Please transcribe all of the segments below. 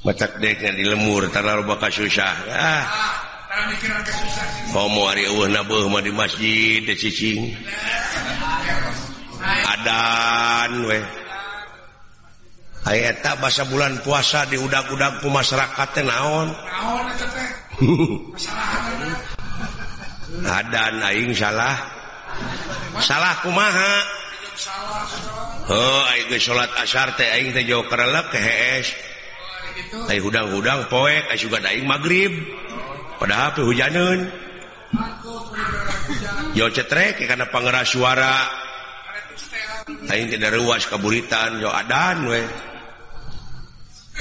batak deknya di lemur terlalu bakal susah ah. homo hari uh nabuh mah di masjid di cicing. Adan weh. Ayo tak bahasa bulan puasa di udak-udak ku teh naon? Adan aing salah. Salah kumaha? Oh aing salat asar teh aing teh jauh kerelep ke HS hudang-hudang poek juga daing magrib. Pada HP hujanun yo cetrek karena pangera suara. Tidak ruas kaburitan yo adan we.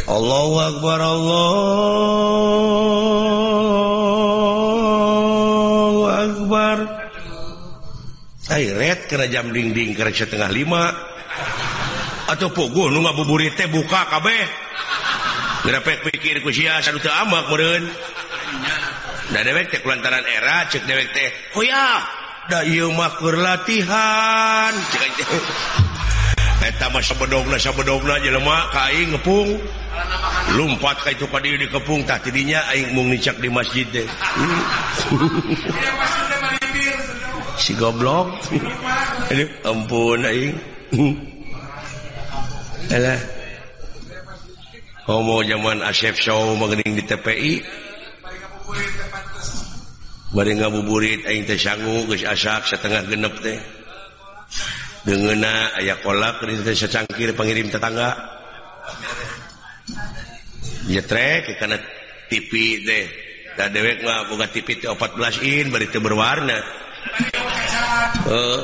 Allahu Akbar Allahu Akbar. Ay, red kena jam dinding kerja setengah 5 atau pogo nu ngabuburit teh buka kabeh. pikir amak lantaran era cek dewek teh Oh ya dayukur latihan ngepung. Lumpat ka itu tadi di kepung tak tidinya aing mung nicak di masjid deh. Si goblok. Ampun aing. Alah. homo zaman Asep Show mengening di TPI bari ngabuburit aing teh sangu geus asak setengah genep teh. Deungeuna aya kolak di teh secangkir pangirim tetangga. Jetrek kana TV teh. Da dewek mah boga TV teh 14 in bari teu berwarna. Heeh.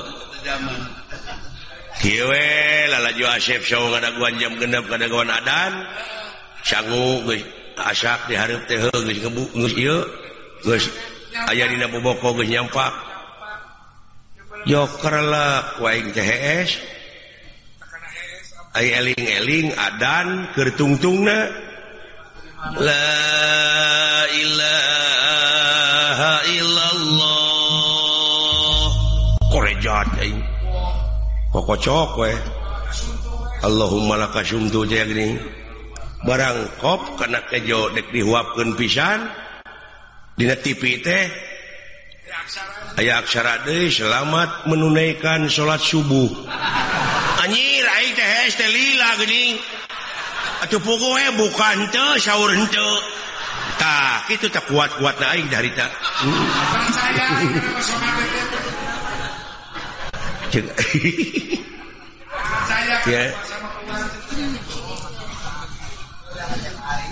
We lalajo Asep Show kada jam genep kada adan. sanggu asak diharap teh aya di boboko nyampak jokerlek waing THS ay eling eling adan kertungtungna la ilaha illallah. Korejat aing. Kokocok we. Allahumma lakasumtu jeung barang kop karena kejo dek dihuapkan pisan Di TV teh aya aksara De selamat menunaikan salat subuh. Anjir bukan tak itu tak kuat-kuat naik dari tak saya.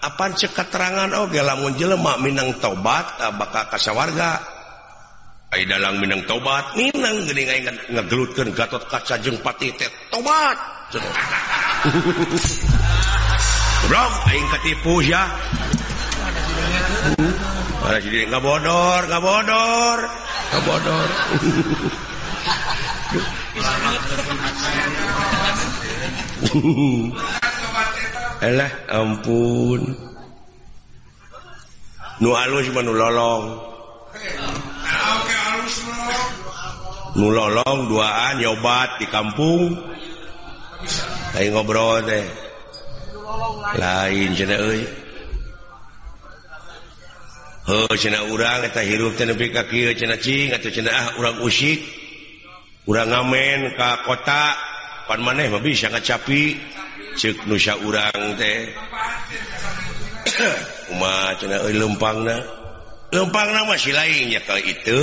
apa cekaterangan Oge lamun jelema Minang tobat ah, bakal kasa warga dalam Minang tobat Minang ngegelutkan Gatot kaca jeung pati teh tobat Bro aing ketipu ya jadi nggak bodor nggak bodor nggak bodor elah ampun. Nu alus nu lolong. Nu lolong duaan nyobat di kampung. Lain ngobrol teh. Lain cina euy. Heuh cina urang eta hirup teh nepi ka kieu cina cing atuh cina ah urang usik. Urang ngamen ka kota. Pan maneh mah bisa ngacapi. cek nusa urang teh. Lempang lempang masih lainnya kalau itu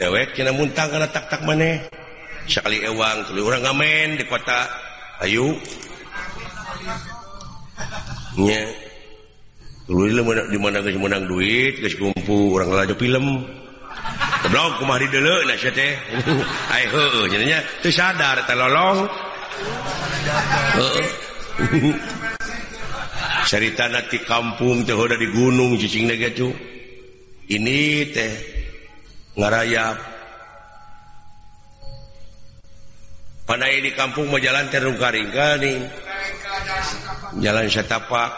dewek muntang karena taktak maneh. Sekali ewang orang ngamen di kota. Ayu. Di mana menang duit kumpu orang laju film blog kumah di dulu jadinya tersadar telolong cerita nanti kampung teh udah di gunung cicing gitu ini teh ngarayap. Pandai di kampung mau jalan terung karing karing jalan setapak.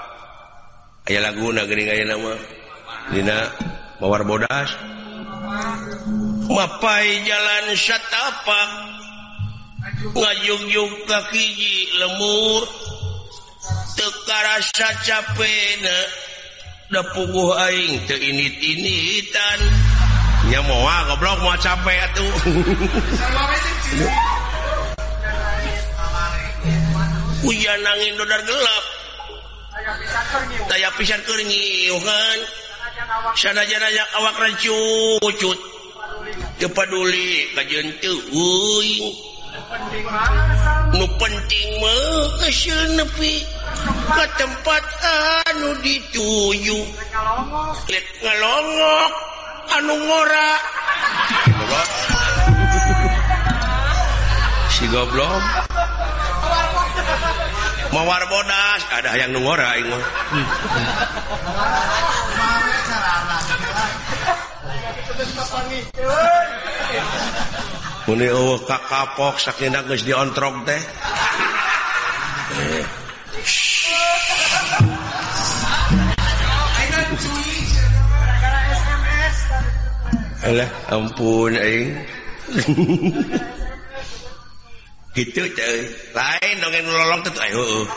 Ayah lagu nagering ayah nama. Dina mawar bodas. Mapai jalan setapak. ngajungjung ka kakiji lemur teka rasa capena da puguh aing teu ini initan nya moal goblok mau capek atuh. Hujan angin dodar gelap. Daya pisan keur nyiuhan sanajan aya awak rancut teu paduli kajeun teu nu penting nepi. Ke tempat anu dituju Let ngelongok. Anu ngora. Si goblok. Mawar bodas. Ada yang ngora ini kapok sakina geus diontrok teh. Eh. ampun eh. aing. gitu eh. teh eh, lain dongeng lolong nolong ayo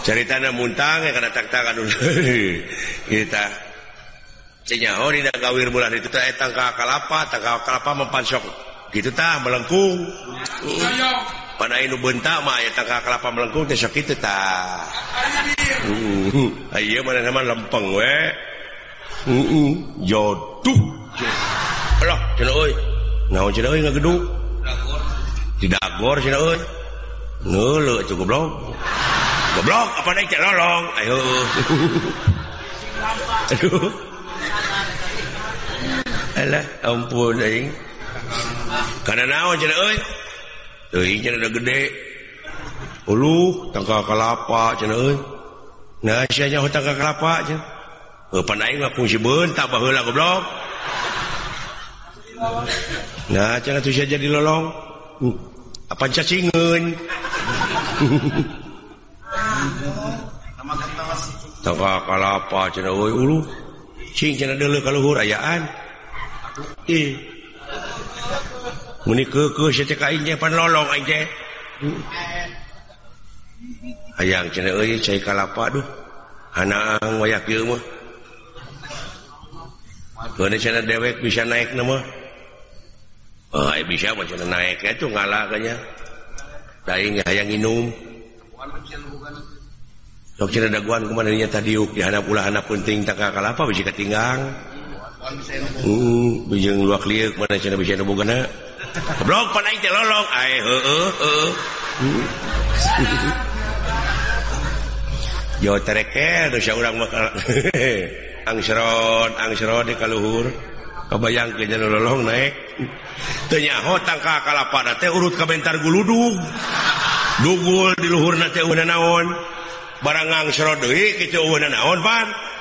cerita muntang ya kena tak-tak kita Oh, kawir bulan itu kalapa kalapa mempansok. Gitu tak melengkung. Pada bentak kelapa melengkung besok itu tak uh, Ayo mana nama lempeng we. Uh, uh, jodoh. Allah cina oi naon cina oi ngegedung tidak gor cina oi nulu itu goblok. Goblok apa naik lolong? Ayo. Aduh. Alah, ampun aing. kana naon cenah euy? Euy cenah gede. Ulu tangka kelapa cenah euy. Nah, sia nya tangka kelapa cenah. heuh pan aing mah kungsi bentak baheula goblok. Nah, cenah tu sia jadi lolong. uh, Apa cacingeun? Tangka kelapa cenah euy ulu. Cing cenah deuleu ka luhur ayaan. E. E. ayaang e, kalapa duh Hanang wayak dewek bisa naik nama oh, bisa naik itu ngalahnya Daing Sok minum daguan kemana tadi dihanap ulah anak penting tak kalapa bisa ketinggang. Uh, bijeng luak liuk mana cina bisa nubu kena blok panai teh lolong ai heueuh heueuh yo terekel dosa urang mah angsron angsron di kaluhur. Kebayang ke jalan lolong naik. Teu nyaho tangka kalapa teh urut ka bentar guludug dugul di luhur teh eueuh naon. Barang angsron deui kitu naon pan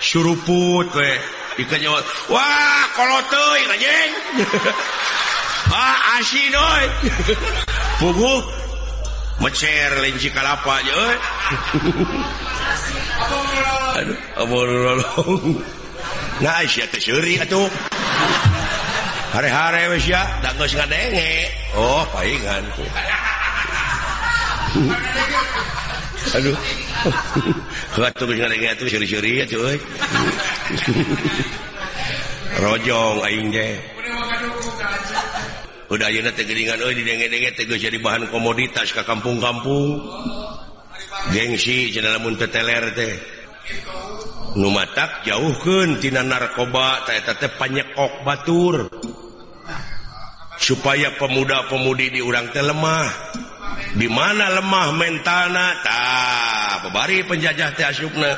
suruput we. Ikan wah kalau teuing anjing ah asin oi pugu mecer lenci kalapa aja oi. Aduh abololong nah isya teh seuri atuh. Hari-hari wes ya da geus ngadenge. Oh paingan Aduh. Heh atuh geus karegeat seuri-seuri atuh euy. Rojong aing teh. udah kadukung ka Aceh. Heuh ayeuna teh geuningan euy didenge-denge teh geus jadi bahan komoditas ka kampung-kampung. Gengsi cenah mun teler teh. numatak matak jauhkeun tina narkoba ta teh panyekok batur. Supaya pemuda pemudi di urang telemah lemah. di mana lemah mentalnatah pebari penjajah Tena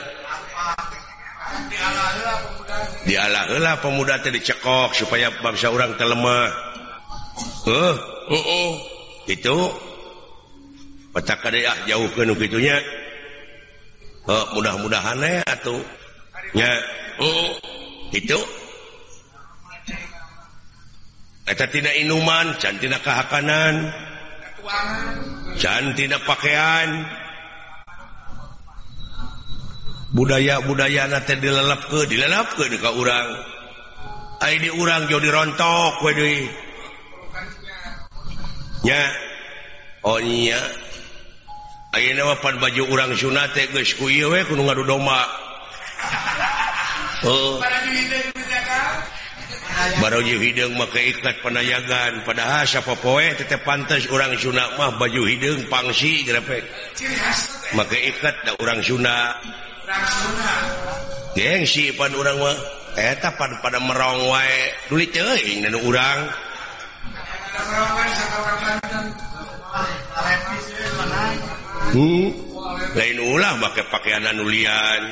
dialahlah pemuda tadi dicekok supaya bangsa orang telemah huh? uh -uh. itu petakaah jauh ke gitunya uh, mudah-mudahan eh, ataunya itu. Tidak inuman cantina kehakanan can tidak pakaian budaya-budaya nanti dilalap ke dilalap ke di kau orang ini orang jauh dirontok wedui nya oh iya Ayeuna mah pan baju urang sunat teh geus ku ieu we kudu ngadu domba. Heeh. Oh. barunya hidung maka ikat penayagan padahal siapa poe tetap pantas orang Sunda mah baju hidung pangsi grafik maka ikat da orang Sunda gengsi pan orang mah. Eh tapan pada merong wae. Duli ceuing dan orang hmm. lain ulah pakai pakaian anulian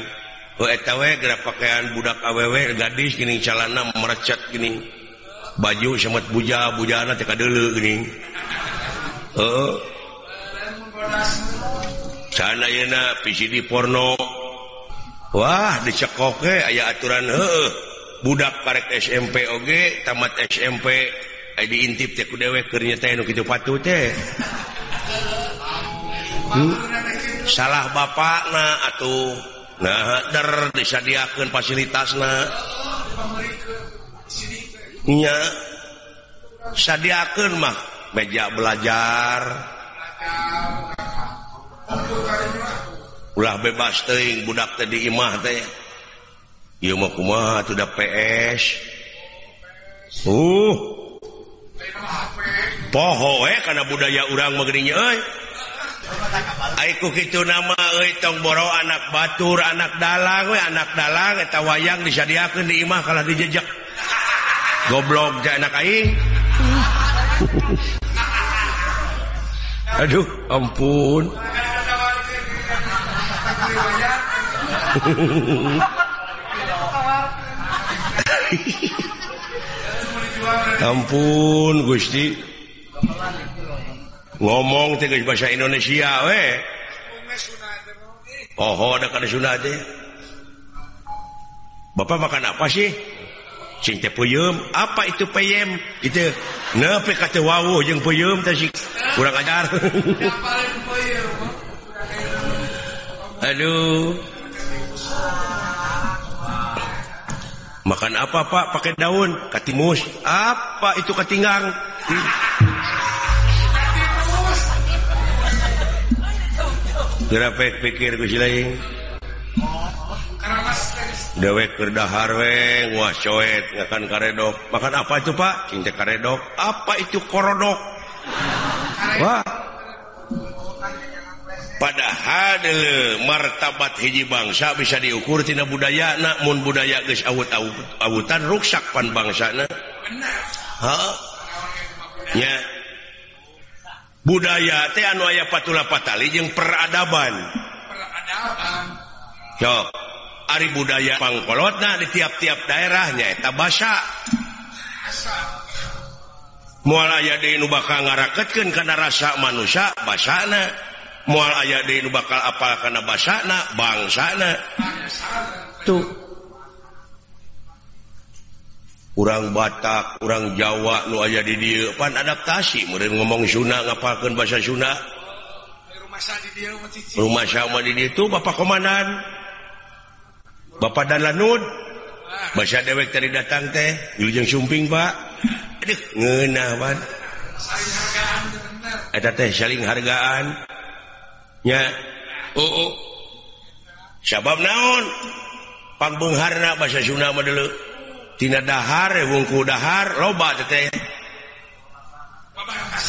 OETW gera pakaian budak aww gadis gini calana merecat gini. Baju semet buja bujana teka dulu gini. Oh. sana yena PCD porno. Wah dicekok aya aturan he budak parek SMP oge tamat SMP di intip teh ku dewek kernya teh nu kitu teh. Hmm? salah bapak Nah atuh. nah disadiakan fasilitasnya sadiakan mah meja belajar. Ulah bebas teing budak tadi imah teh. Ieu mah kumaha da PS uh. Poho eh karena budaya urang magrinya eh. Aiku gitu nama tong boro anak Batur anak dalang we anak dalang eta wayang disadiakeun di imah kalah dijejek goblok ja anak aing. Aduh ampun. Ampun Gusti. ngomong tinggal bahasa Indonesia we. Oh Bapak makan apa sih? Cinta puyum apa itu payem? Itu nepe kata wawu jeung puyum teh kurang ajar. Aduh. Makan apa pak? Pakai daun. Katimus. Apa itu ketinggang hmm. Gerapek pikir kusi lain. Dewek berdahar wah coet, makan karedok. Makan apa itu pak? Cinta karedok. Apa itu korodok? Wah. Padahal dele, martabat hiji bangsa bisa diukur tina budaya namun budaya geus awut awutan ruksakpan bangsa Ya. budaya teh anu aya patula patali jeung peradaban. Peradaban. Sok ari budaya pangkolotna di tiap-tiap daerahnya eta basa. Mual aya deui nu bakal ngaraketkeun kana rasa manusia basana. Mual aya deui nu bakal apal kana basana bangsana. Tuh kurang Batak kurang Jawa lu aya di diapan adaptasi kemudian ngomong Sunda ngapakan bahasa Sunda rumah sama di itu Bapak Komandan. Bapak dan Lanud bahasa dewek tadi datang teh Wilujeng Sumping Pak. Aduh ngenah Pak ada teh saling hargaan. Ya oh, oh. sabab naon? Pangbeungharna basa bahasa Sunda mah dulu. dahar eh, wungku dahar loba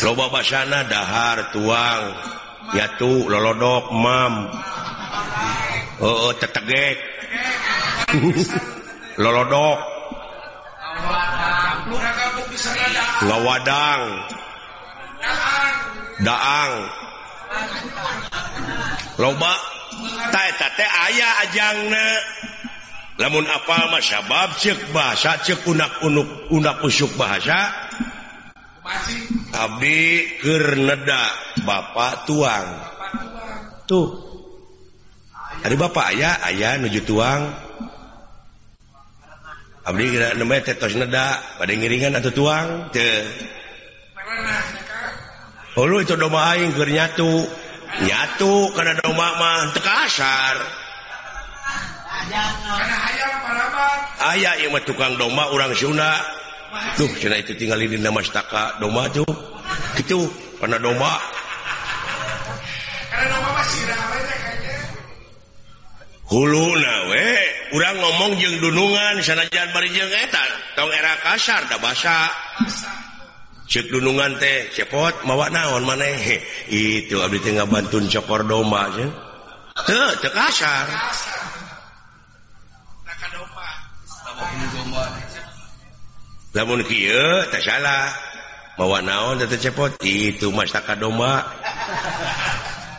loba basana dahar tuang yatu lolodok mam. Oh, tetegek. Lolodok. Lawadang daang. Loba taeta aya ajangna. namun apa Masyabab cek bahasa cek unak-unuk-unak usuk bahasa Abdi Kerneda Bapak tuang. Tuh. Hari Bapak ayaah ayah nuju tuang. Abdi neda, pada ngiringan atau tuang Hulu itu doma aing keur nyatu. Nyatu karena doma mah tekasar ayaah Imat tukang doma orang Sunda. Tuh itu tinggal di staka doma tuh. Gitu karena doma hulu nawe orang ngomong jeng dunungan sanajan bari jeng eta tong era kasar da basa. Cek dunungan teh cepot mawa naon maneh. Itu abdi teh ngabantun cokor domba jeung teu teu kasar. namun salah. Mawa naon cepot? Itu masyarakat domba.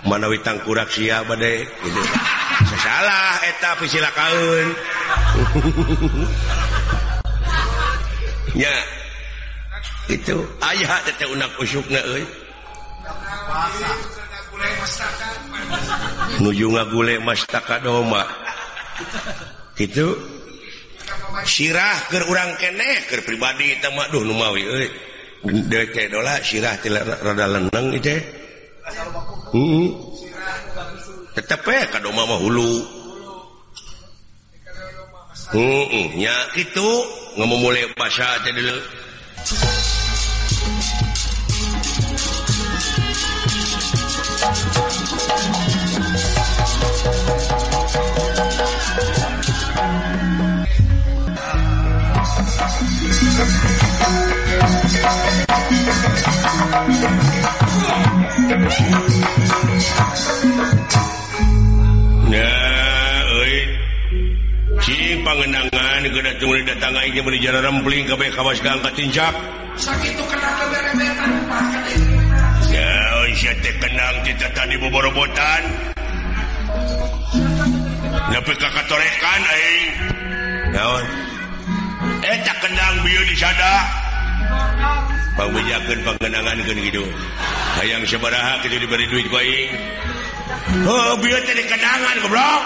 Manawi tangkurak si badai gitu. Salah etap sila kaun ya itu teh unak usukna nuju ngagule masyarakat domba. Itu sirah ke urang kene ke pribadi tamaduh Numawi sirah rada lenang eh, itu hmm. tetap ya kado mama hulu. Hmm, ya itu nggak mau mulai bahasa jadi pengenangan datang jalanling kawas angkatinjak kenang kita tadi boborobotan dapat kakatorekan eh tak kenang bio di sana pengjakan penggenangan gitu hayang sebaraha itu diberi duit baik. Oh biar jadi kenangan goblok.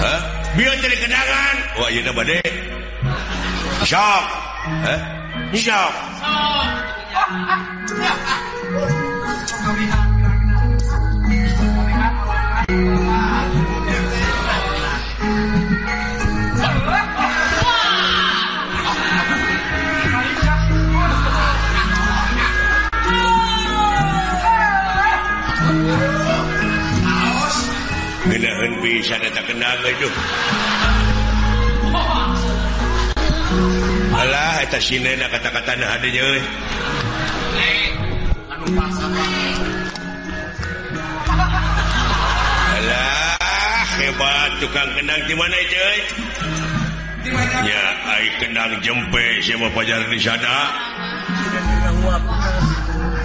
Hah? biar jadi kenangan. Wah oh, iya bade sok Hah? shock shock Genahan bisa data kenal itu. Alah, eta sinena kata-kata nah adanya euy. Eh. Alah, hebat tukang kenang di mana itu? Eh? Ya, ai kenang jempe siapa pajar di sana.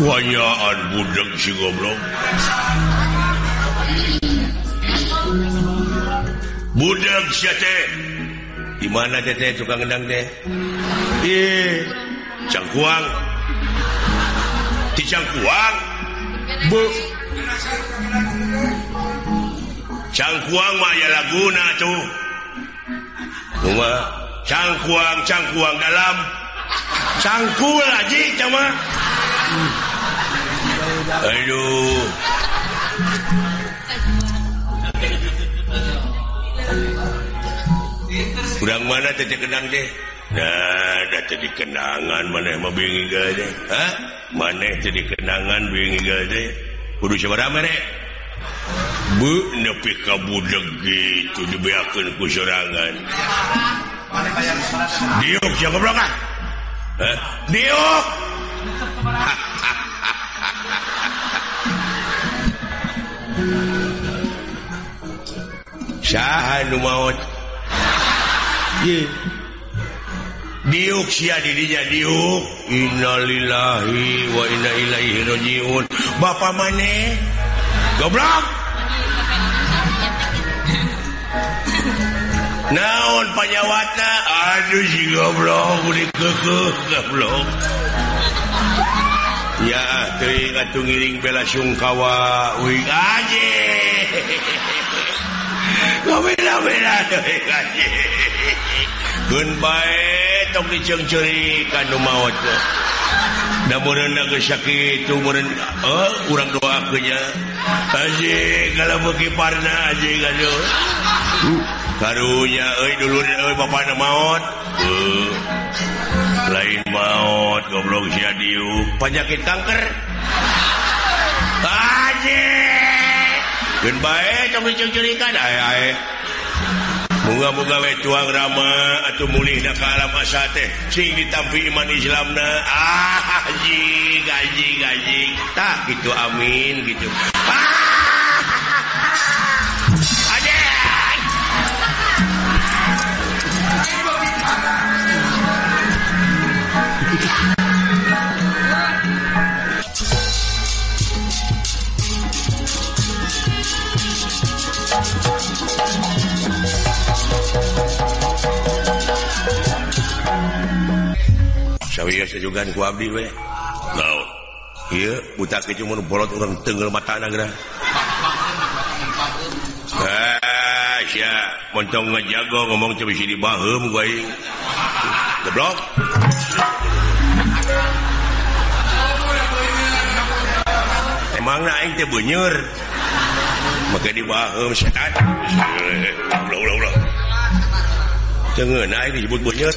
wayaan budak si goblok budak si teh di mana teh teh tukang gendang teh di cangkuang. Di cangkuang. Bu. Cangkuang mah ya laguna tuh. Cuma cangkuang cangkuang dalam. Cangkul aja cuma. Aduh. Kurang mana titik kenang deh. Nah, dah jadi kenangan mana mau bingi gede. Hah? Mana jadi kenangan bingi gede. Kudu siapa rame deh. Bu, nepi kabudak gitu dibiakin ku Diok, Diuk siapa berangkat? Diuk! Diok. maut diuksia dirinya diuk. Innalillahi wa inna ilaihi rajiun. Bapak maneh goblok. Naon panyawatna? Aduh si goblok. Udah kekeh goblok. Ya teuing atuh ngiring bela sungkawa. Uing aje baik tong dicengcuri kan maut da sakit muren oh urang doa akunya kalau bagi parna aja karunya euy dulu euy bapana maut uh, lain maut goblok sia diu penyakit kanker aji bunga-bunga tuang Rama atau mulih teh. Sing ditampi iman Islam ah haji gaji gaji. Tak gitu amin gitu. Ah! buta orang tenggel mata eh, montong ngejago ngomong coba di bahem gue geblok emang naik teh benyur maka di bahem setan. Ulah ulah ulah Jangan naik disebut benyur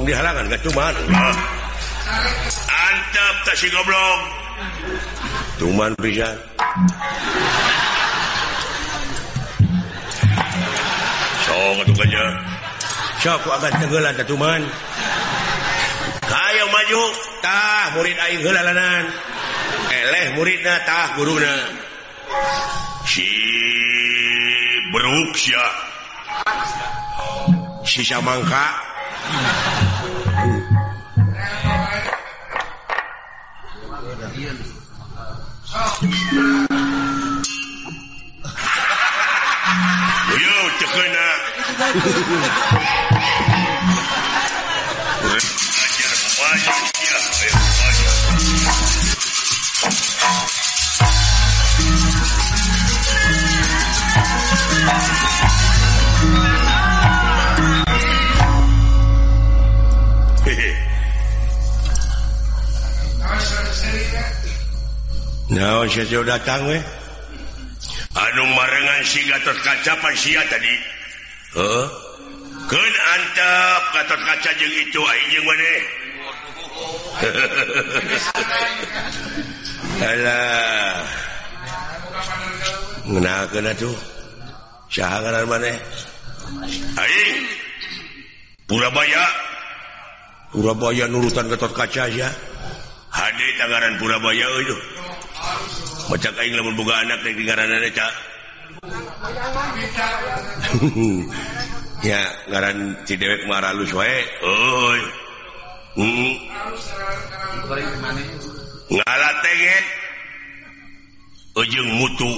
potong di halangan gak cuman. Antap tak si goblok. Cuman pisan. Song atuh kanya. Sok akan tegelan tak cuman. Kayo maju, tah murid aing heulalanan. Eleh muridna tah guruna. Si beruk sia Si Samangka. 不要结婚呢。Raul datang weh anu marengan si Gatot kaca Pasia tadi heeh huh? antep Gatot kaca jeung itu aing jeung maneh Alah. Ngenakeun atuh. Saha ngaran maneh? Aing Purabaya Purabaya nurutan Gatot kaca ya. Hade tangaran Purabaya euy. kocak aing lamun boga anak teh di teh ca. ya ngaran ti dewek maralus wae. Euy. Hmm. ngalatengen ujung mutu.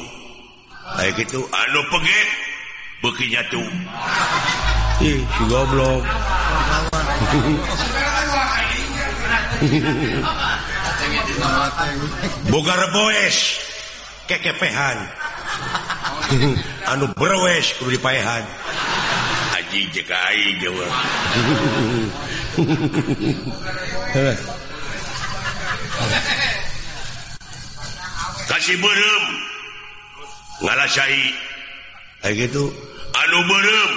Kayak kitu anu pege beuki nyatu. Ih si goblok. boga reboes kekepehan. Anu berwes kudu dipaehan. Haji jekai jawa kasih berem ngalasai. Kayak gitu. Anu beureum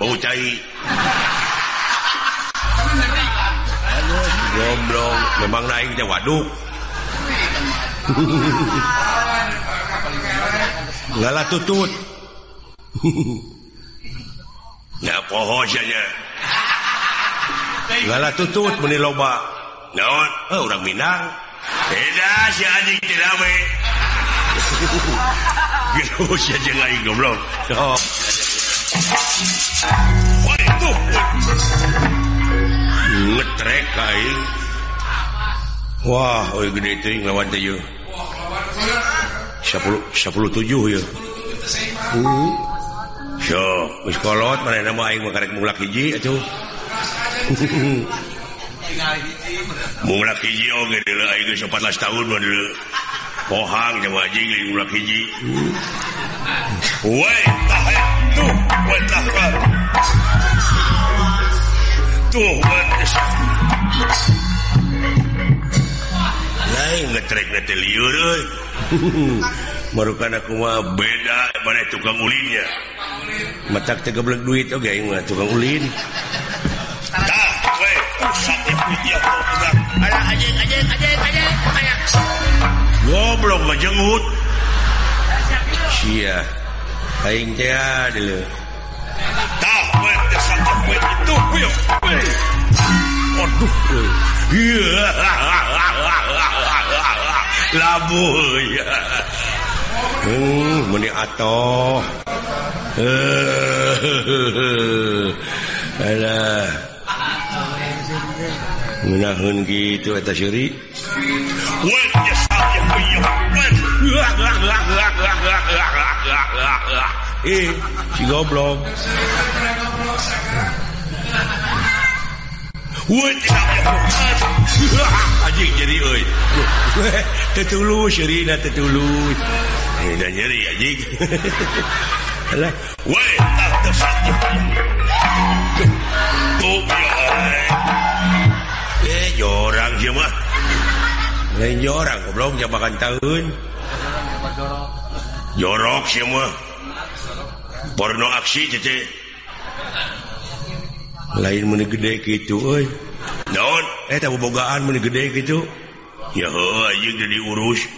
bau cai. goblok memang naik teh waduk ngalah tutut. Nah poho saja ngalah tutut meni loba. Naon? Eh oh, orang minang. Beda si anjing adik tirame gitu saja naik gombrong oh. itu. ngetrek kain Wah oh, gede itu lawan tujuh sepuluh sepuluh tujuh ya. Uh. so miskolot mana nama aing makarek mulak hiji atuh mulak hiji oh gede aing geus 14 tahun mah deuleu pohang jeung anjing aing mulak hiji. Weh tah tuh weh tah Toch wat is Lain ngetrek nanti liur Marukan aku mah beda Mana tukang ulinnya Matak tega belak duit Oke okay, ingat tukang ulin. Tak Weh pusat ya putih Ayo aja aja aja aja Goblok majenghut Sia Aing teh dulu Aduh, Will. Aduh. Labu ya. Uh, meni atoh. Alah. Menahun gitu eta Syuri. Wen. Eh, si goblok. anjing jadi euy. Tetulus nyeri anjing. Alah, we tak jorang ieu mah. Lain goblok makan tahun. Jorok semua mah. Porno aksi cece. lain men gede gitu daunbogaan eh, men gede gitu ya jadi urus.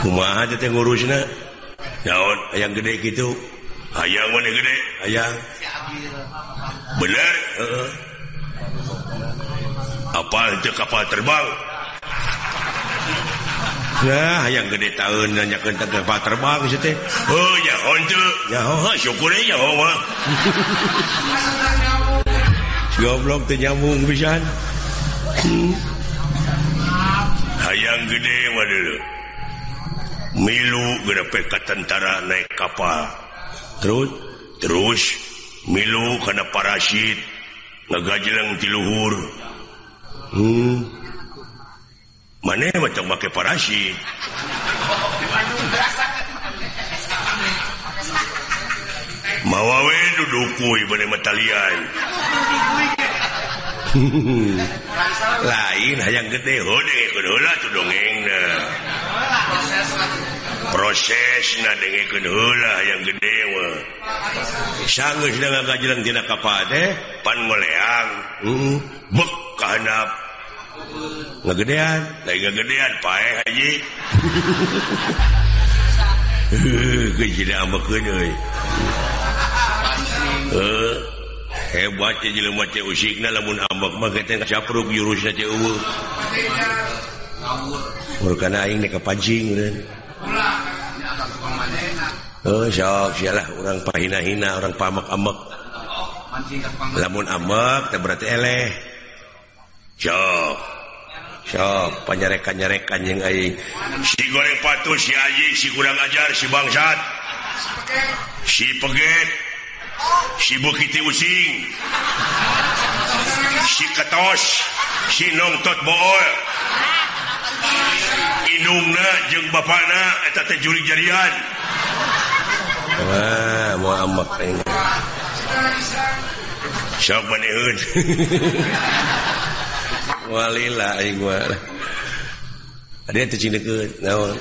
Rumah aja ngurus daun yang gede gitu ayam gede. Ayam bener. Uh -uh. apa itu kapal terbang. Nah, yang gede tahun nanya ke tempat ke terbang teh. Oh, ya honte. Ya oh, syukur ya oh. Goblok teh nyambung pisan. Hayang gede mah dulu. Milu gerepe ka tentara naik kapal. Terus terus milu kana parasit ngagajleng ti luhur. Hmm. mana macam pakai parasi mawawe dudukui mana matalian. Lain hayang gede hode kudola tu dongeng proses na denge kudola hayang gede mah sanggeus da gajelang tina kapade pan ngoleang. Hmm, bek kahanap ngegedean lagi ngegedean pae haji kecil amat euy eh hebat je jelema teh usikna lamun ambek mah kita capruk jurusna teh eueuh Mur kana aing nek kepancing ureun Oh, eh, sok sialah orang pahina-hina, orang pamak-amak. Lamun amak, berarti eleh. penyerekan nyerekan yang si goreng patuh si anjing si kurang ajar si bangsat. Si peget. Si bukiti using. Si ketos. Si nongtot bool. Inungna jeung bapakna eta teh juri jarian. Wah muamak sok meneun walila aing mah. Ada teu cindekeun naon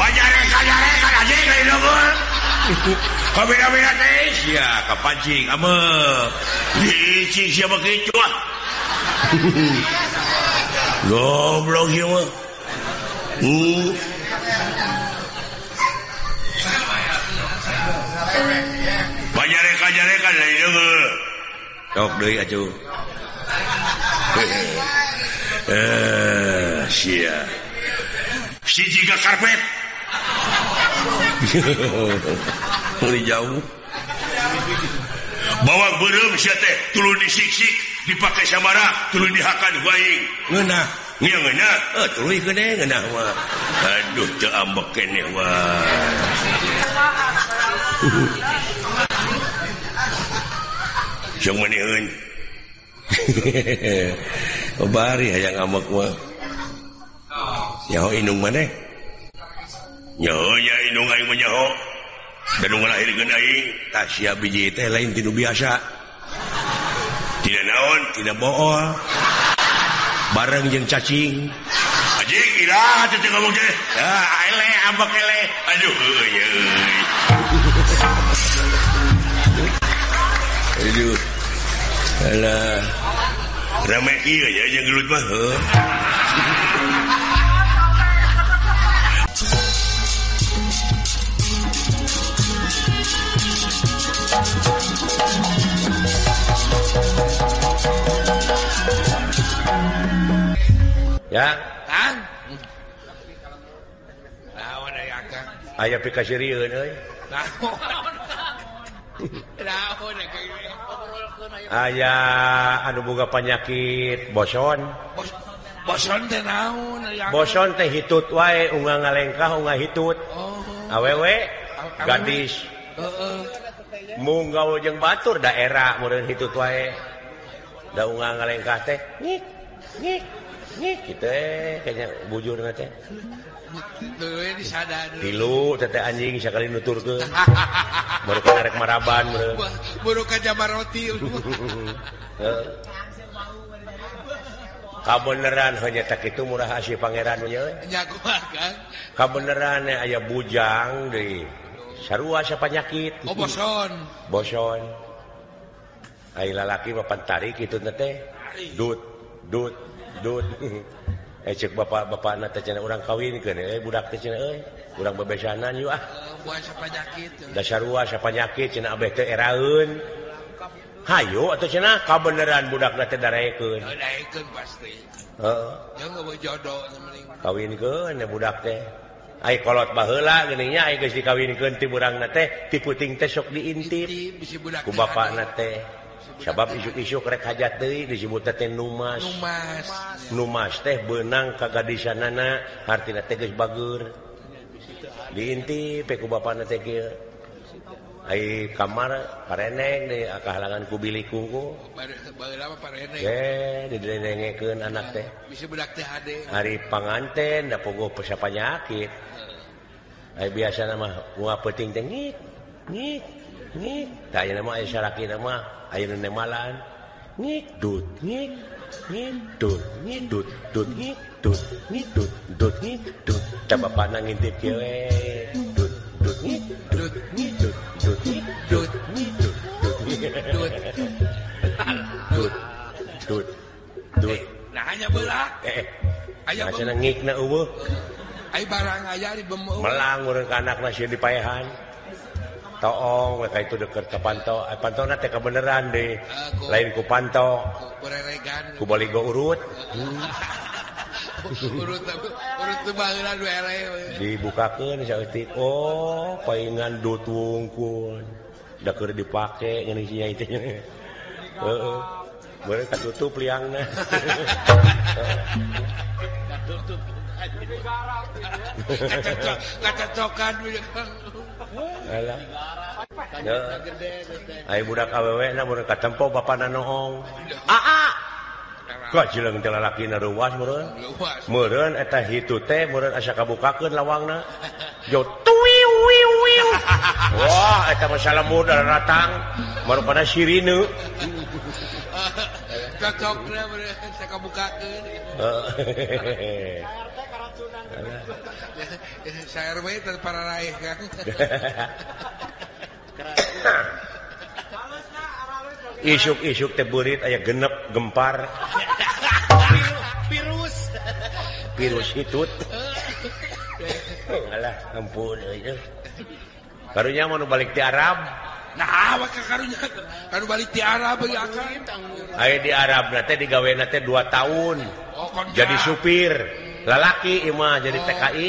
banyak rekanya rekan aja lain dongol kabeh-kabeh teh sia ka pancing ameuh dici sia begitu ah? Goblok ieu mah. Hmm. Banyak rekanya rekan lain dongol sok deui atuh eh si juga karpet. Jauh. Bawa belum turun disiksik dipakai samara turun dihakan Baingna aduh ambekwa bari hayang amak mah. Nyaho inung mana nyaho ya inung aing mah nyaho. Dan ngalahirkeun aing tasya biji teh lain tinu biasa. Tidak naon tidak bool. Bareng jeung cacing. Anjing ira teh ngomong teh. Ah ele ambek ele aduh euy. Aduh. Alah. Remek iya ya yang gelut mah. ya kan lawan dari akang aya pika sirieun euy lawan lawan ayaah aduh boga panyakit boson. Boson boson teh hitut wae unga ngalengkah unga hitut. Awewe gadis. Munggawa jeung batur daerah meureun hitut wae. Da unga ngalengkah teh nyik nyik nyik kitu eh kayaknya bujur teh. tilu tete anjing sekali nutur ke baru kan maraban baru ka jamaroti eh. kabeneran hanya tak itu murah asih pangeran nya kabeneran aya bujang deui sarua siapa nyakit? Oh boson. Boson. Ai lalaki mah pantarik itu teh dut dut dut. Eh, cek bapak-bapak nata cina orang kawin kan eh budak teh cenah euy urang bebesanan yuk ah. Buah siapa. Dasar ruah sapanyakit cenah cina abeh teh eraeun. Hayo atau cina kabeneran budak teh daraekeun. Daraekeun pasti. Heeh. Jeung eueuh jodoh mending. Kawinkeun ya budak teh. Ay kolot baheula geuning nya ay geus dikawinkeun ti burang nate ti puting teh sok diintip. Ku bapak nate. sabab isuk-isuk rek hajat deui disebut teh numas. Numas. Numas teh beunang ka gadisanana hartina teh geus bageur. Diintip ku bapana teh kieu. Ai kamar pareneng deui ah, kahalangan ku bilik kungku. Baheula mah pareneng. Ge didenengekeun anak teh. Bisa budak teh hade. Hari panganten da pogo pesapanyakit. Ai biasa mah mua peuting teh ngik. Ngik. hanya barang melang anak masih dipayahan toong itu deket ke panto, eh, pantau kebenaran deh. Lain ku panto. ku balik go urut. Dibukakan seperti oh palingan do tungkul deker dipakai ngisinya itu uh, boleh tutup liangnya tutup. Cocok cocokan Ayo budak awewe na budak katempo bapana noong. Aa. Ka jeleng teh lalaki na ruas meureun. Meureun eta hitu teh meureun asa kabukakeun lawangna. Jo tuiu wiu wiu. Wah, eta mah ratang. datang. Marupana sirine. Cocok na meureun sakabukakeun. Heeh. saya para raih kan? Isuk-isuk teburit ayah genep gempar. Virus. Virus itu alah ampun karunya mau balik di Arab. Nah awak karunya. Kan balik di Arab ya ayo di Arab Nanti di gawe nate dua tahun. Oh, jadi supir. Lalaki imah jadi TKI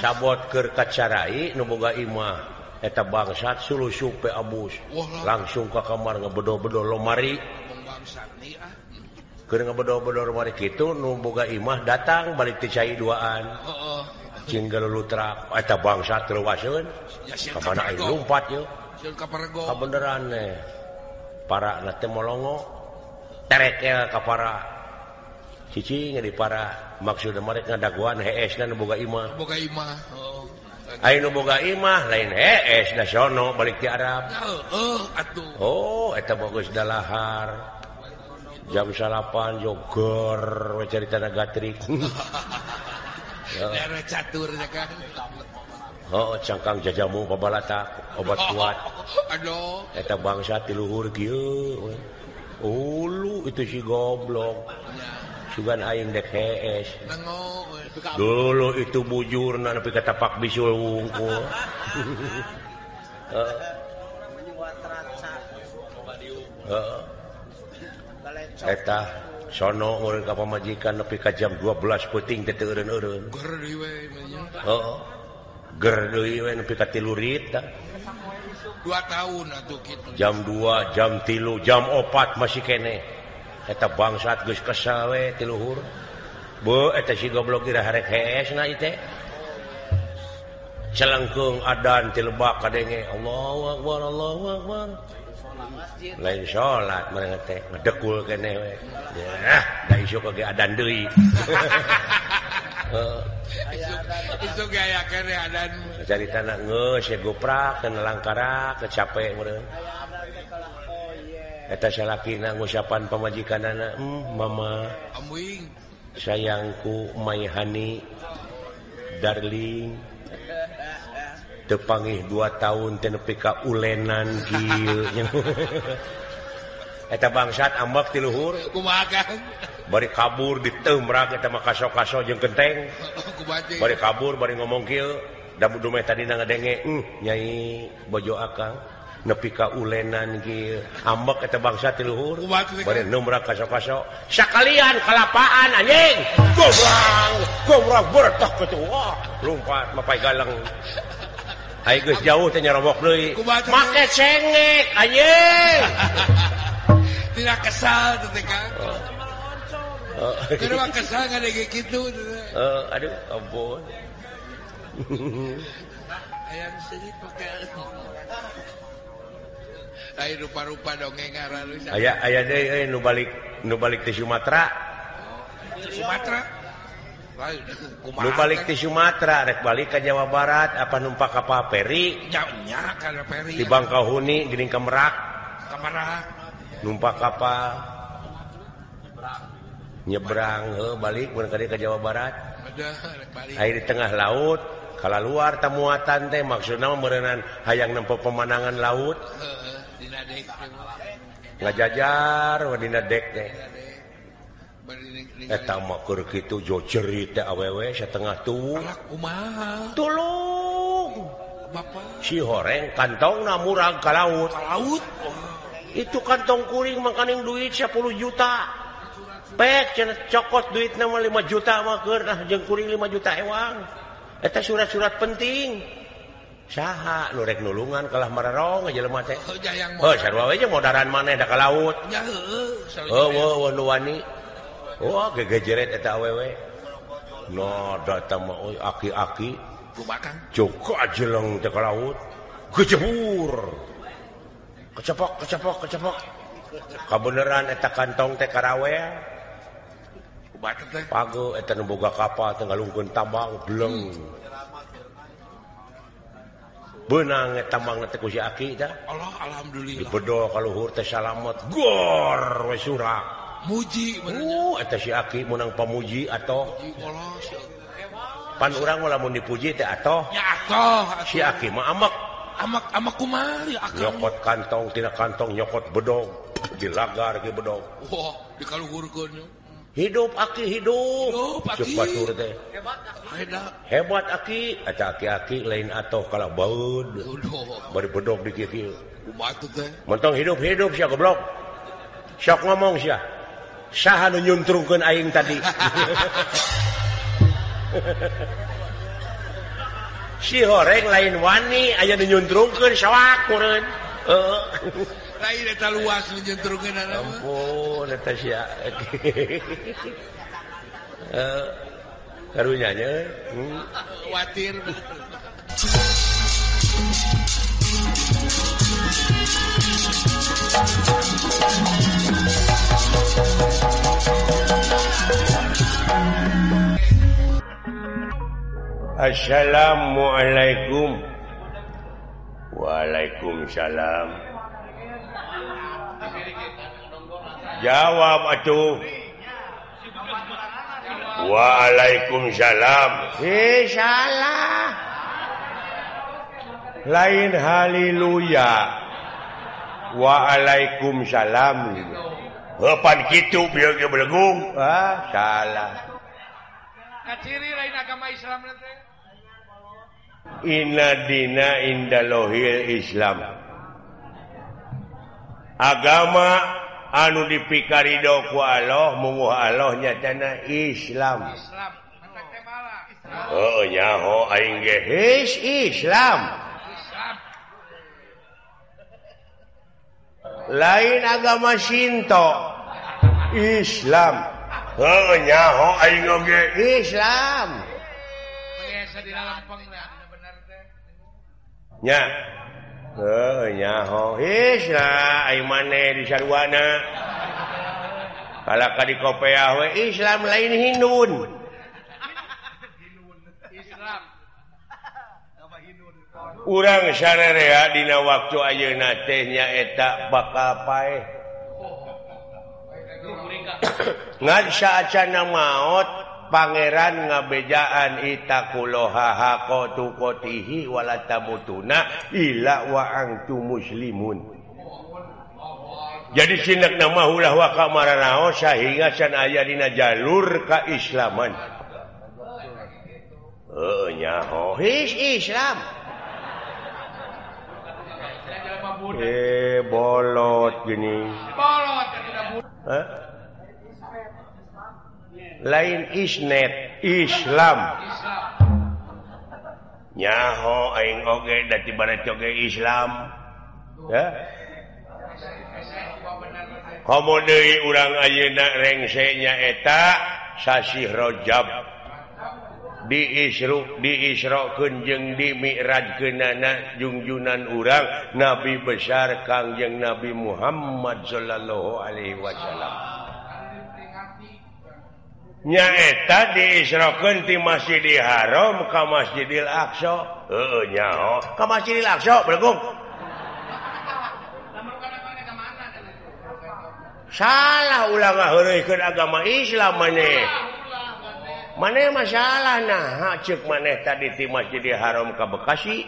sabotker kacarai numoga Imah eta bangsat Sulu supe Abus. Langsung ke kamar ngebedo-bedo lomari. Ngebedo-bedori itu numoga Imah datang balik dicai duaan. Single lutra eta bangsat terwasun kemana lumpat yuk kebenaran eh. para nate molongo. Terek ya para. cicing di para maksud mereka ngadaguan HS dan boga imah. Boga imah oh. Ayo boga imah lain HS da sono balik ti Arab. Oh, oh atuh. Oh eta bagus dalahar jam salapan jogor cari tanah gatrik. Darah catur ya kan. Oh, cangkang jajamu babalata obat oh, kuat. aduh. Eta bangsa tiluhur kieu ulu itu si goblok. Ya. sugan aing dek hees. Eh, Dulu itu bujur na nepi ka tapak bisul wungkul eta sono urang ka pamajikan nepi ka jam 12 peuting teh teu eureun-eureun. Heeh. Ger deui we nepi ka 3 rita dua tahun atuh kitu. Jam 2 jam 3 jam 4 masih keneh eta bangsat luhur. kesawe eta si goblok celengkung Adan ti lebak kadenge. Allahu Akbar Allahu Akbar. Lain salat mereka ngedekul kene we. Ya da isu ge adan deui. Isu ge aya kene adan. Cari tanah geus goprak kana langkara kecape meureun. salapan pemajikan anak hmm, Mama. Amwing. sayangku Mayhani Darling. Tepangih dua tahun ka ulenan Eta bangsat ambak tiluhur bari kabur ditemrak eta kaso-kaso jeung genteng bari kabur bari ngomong kieu da tadi na ngedenge uh, nyai bojo akang. nepi ka ulenan gil. Ambek eta bangsa tiluhur bare numra kaso-kaso sakalian kalapaan anjing! Gobrang! Gobrang bertak ketua wah lumpat mapai galang. Hai geus jauh teh nyerobok deui. Make cengek anjing! Tidak kesal tuh teh kang Kenapa oh. oh. kesal nggak kayak gitu? Eh, aduh, ampun. Ayam sedikit pakai. rupa-rupa dongeng aya aya deui euy eh, nu balik nu balik ti Sumatera Sumatera nu balik ti Sumatera rek balik ka Jawa Barat apa numpak kapal peri? Nya peri. Di Bangkahuni geuning ke Merak ka Merak. Numpak kapal nyebrang heuh balik mun ka Jawa Barat. Air di tengah laut kalau luar temuatan teh maksudnya meureunan hayang nempo pemandangan laut. Heeh ngajajar Wadina dek kitu Jo cerita awewe setengah tuh tolong si horeng kantong ka laut. Ke laut? Laut itu kantong kuring makaning duit 10 juta. Pek cenah cokot duit nama 5 juta maker nah jeung kuring 5 juta ewang eta surat-surat penting. Saha sah lurek nulungan kalah mererong aja lemah teh. Oh, yang oh sarwa aja modaran mana dah ka laut. Ya heeh oh wah nu wani. Oh, gegejeret eta awewe no datang mah aki-aki. Kumakan joko ajeleng teh ka laut. Gejebur. Kecepok kecepok kecepok kabeneran eta kantong teh karawe. Pago eta nu boga kapal teh ngalungkeun tambang bleng. hmm. benang tambang Allah alhamdulillah. Kalau salamet gor muji uh, si aki menang pemuji atau pan orang wala dipuji teh atau ya atoh si aki mah amak amak amak kumari akang. Nyokot kantong tina kantong nyokot bedog dilagar ke bedog wah wow, dikaluhurkeun hidup aki hidup, hidup hebat aki. Aki-aki lain atau kalau baut berpedok dikit mentong hidup-hidup si goblok. Sok ngomong si sah nyuntrungkan aing tadi. Si horeng lain wani aja nyuntrungkan sawak kurun uh. Tapi kita luas menyentrungin anak. Ampun, kita eh, Karunya nya? Hmm. Khawatir. Assalamualaikum Waalaikumsalam jawab atuh. Waalaikumsalam. Eh salah lain Haleluya. Waalaikumsalam. Depan gitu biargung ah, salah. Innadina Indalohil Islam. Agama anu dipikarido ku Allah munguh Allah nyatana Islam Islamnyaho Islam lain agama Sinto Islamnyaho Islam ya manehwana kalau di we, Islam. Lain Hinun urang sarerea dina waktu ayeunatenya etak bakal pae oh. ngansa acana maut Pangeran ngabejaan itakulohakotihiwala ila antum muslimun. Jadi sinak nama ulah wa kamar sehingga hingga san aya dina jalur keislaman. uh, nyaho. His Islam. Eh bolot gini. Bolot lain isnet Islam. Nyaho aing oge dati tibana oge Islam. Ya? Komo deui urang ayeuna rengse nya eta sasi Rajab. Di isrokeun jeung di mi'rajkeunana jungjunan urang nabi besar Kangjeng Nabi Muhammad sallallahu alaihi wasallam. nyaeta diisrokeun di Masjidil Haram ka Masjidil Aqsa. Heeh nyaho. Ka Masjidil Aqsa bergung salah ulah ngaheureukeun agama Islam maneh. Maneh masalah nah. Ceuk maneh tadi di Masjidil Haram ka Bekasi.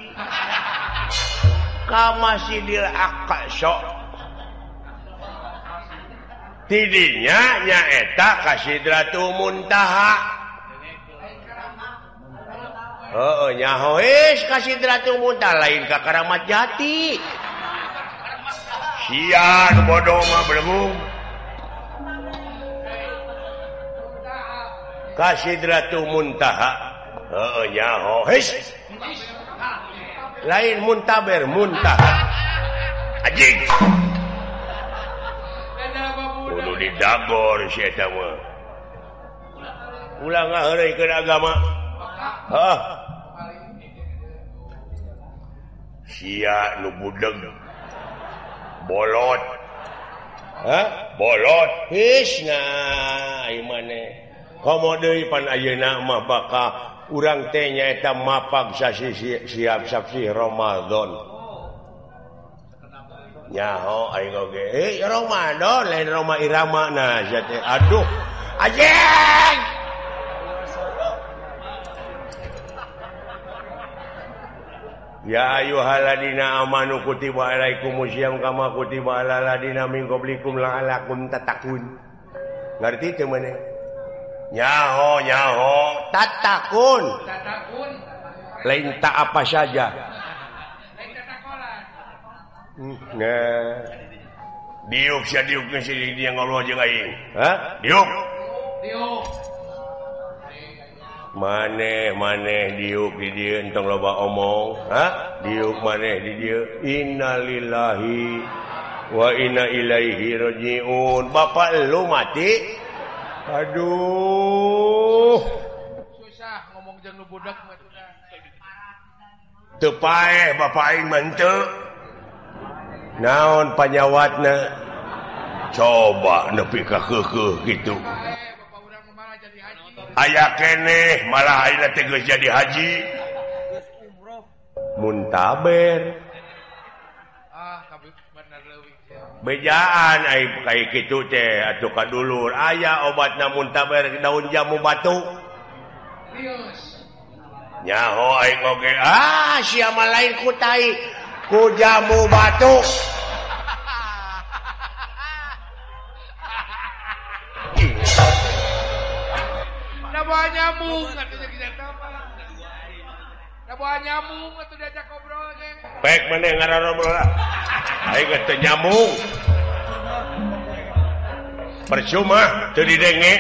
Ka Masjidil Aqsa. tidnya nyaeta kasihdratumuntaha oh, kasihdratumunta lain ka keramat jati. Sian bodoh mah belum kasihdratumuntaha oh, nyaho Hish. lain muntaber muntaha. Ajing kudu didagor si eta mah ulah ngareikeun agama. Ha? Sia nu budeg bolot. Ha? Bolot. Hisna ai maneh komo deui pan ayeuna mah bakal urang teh nyaeta mapag sasi siap-siap Ramadan. nyaho hey, Roma do lain Roma Irama nah jate aduh. Ajeng Ya ayuhaladina amanu kutiba alaikum musyam kama kutiba ala ladina min qablikum la'alakum tatakun. Ngerti itu mana? Nyaho nyaho. Tatakun. Tatakun. Lain tak apa saja. Diuk, si diuk geus di dieu ngawuh jeung aing. Ha? Diuk. Diuk. Maneh, maneh diuk di dia entong loba omong. Ha? Diuk maneh di dia innalillahi wa inna ilaihi rajiun. bapak lu mati. Aduh. Susah ngomong jeung nu budeg mah. Teu paé bapa aing mah. naon panyawatna? Coba nepi ka gitu. Aya keeh malah tegas jadi haji. Muntaber. Bejaan kayak gitu teh atau kadulur ayaah obat namun taber daun jamu batu. Nyaho ah, lain kutai kujamu batu Nabawa nyambung nyambung diajak ngobrol ngobrol nyambung. Percuma, jadi denge,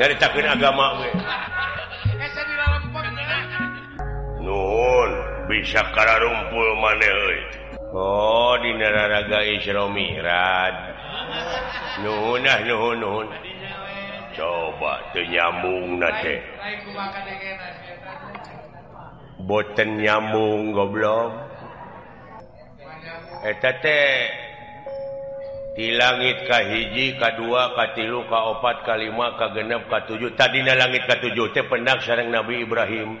nyari takin agama gue. nuhun bisa karena rumpul mana Oh di neraraga Isromirad nuhun ah nuhun nuhun. Coba tuh nyambung nate boten nyambung goblok. Eh, Eta teh di langit kahiji K2 katilu K4 ka genep K7 tadi langit K7 teh pendak sarang Nabi Ibrahim.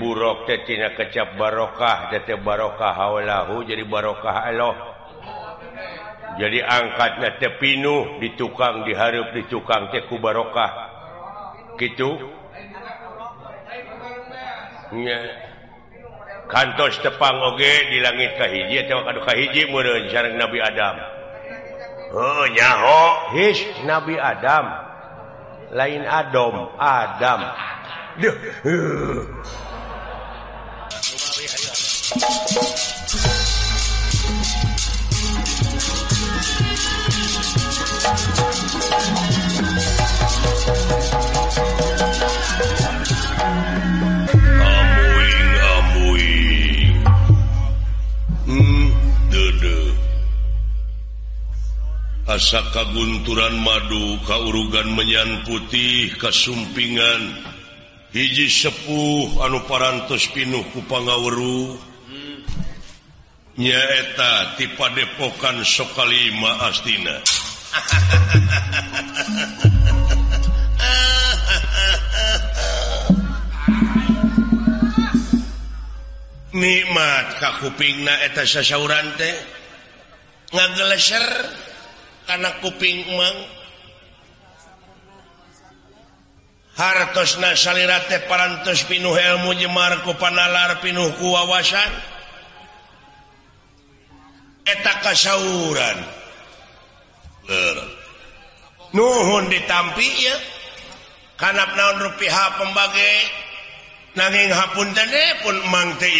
buruk Cina kecap barokah barokah halahu jadi barokah Allah jadi angkatnya tepinuh di tukang diharap di tukang teku barokah gitu. Kantos tepang oge di langit kahiji atau kahiji meureun sareng Nabi Adam. Oh, nyaho his Nabi Adam. Lain Adam Adam. Duh. asa kagunturan madu kaurugan menyan putih kasumpingan. Hiji sepuh anu parantos pinuh kupangawru nyaeta tipe depokan sokalima Astina. Nikmat kakuping naeta sasaurante ngageleser. karena kuping Mang hartos nasalirate parantos pinuh ilmu Jemarku panalar pinuh kuwawasan eta kasauran. Nuhun ditampi ya. Kanap naon rupiah pembagai nanging hapun tene pun mang teh.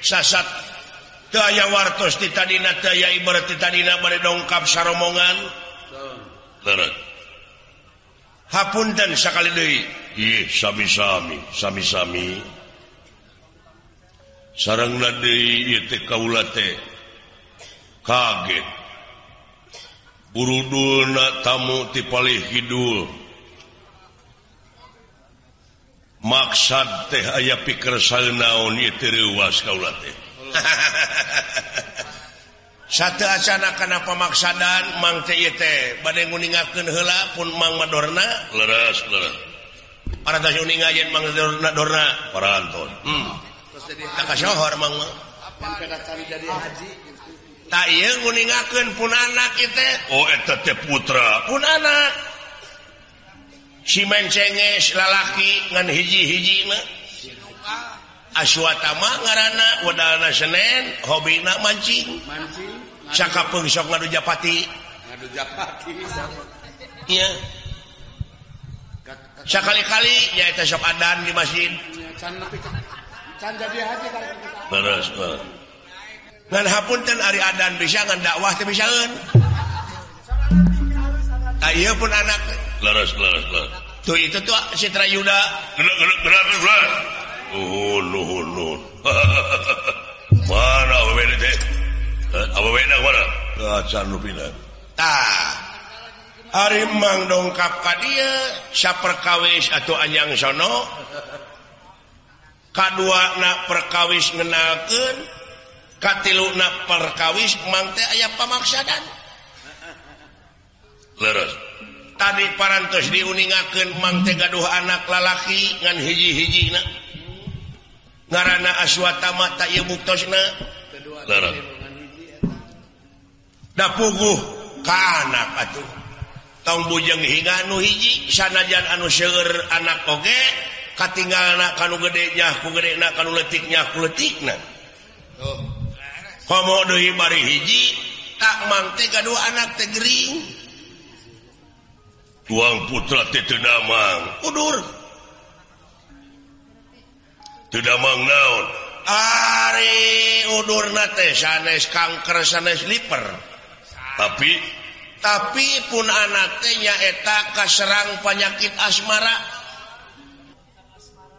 Sasat aya wartos di tadidina dongkap saromongan. Hapun dan sekali sami-sami sami-sami. Sarang kaget. Burudulna tamu tipali Kidul maksad teh aya pikir salnaon was kaula teh. satu acana karena pemaksadan mang badai nguningakeun heula pun mang madorna. Leres leres. Para tas uninga mang dorna dorna. Para anton hmm. terus jadi tak kasohor mang jadi haji tak ieu nguningakeun pun anak itu oh eta teh putra. Pun anak. Si mencenges lalaki ngan hiji-hiji mah. Aswatama ngaana wadalana Senen hobi mancing. Saka pengsok ngadu Japati. Iya. Sekali-kali nyaita sok adan di masjid. Terus eh. dan hapunten Ari Adan bisa ngan dakwah teh bisa ngan ayo ah, pun anak. Leres leres leres. Tuh itu tuh Citra Yuda gerak gerak gerak gerak. Harimang dongkap ka dia saperkawis perkawis atau anyang sono. K2 perkawis ngenalken katilu nak perkawis mangte aya pamaksadan leres. Tadi parantos diuningaken mangte gaduh anak lalaki ngan hiji-hiji ngaana aswata mata buktosnaguh kanak atuh. Tong bujeng hingga anu hiji sanajan anu seger anak oge katinggal anak kanu gedenya ku gede na kanu letiknya ku letik na komo oh. deui bari hiji tak mangte kadua anak teh gering. Tuang putra teh teu damang. Udur. tidak damang naon? Nate sanes kanker sanes liver tapi? Tapi pun anaknya eta kaserang penyakit asmara.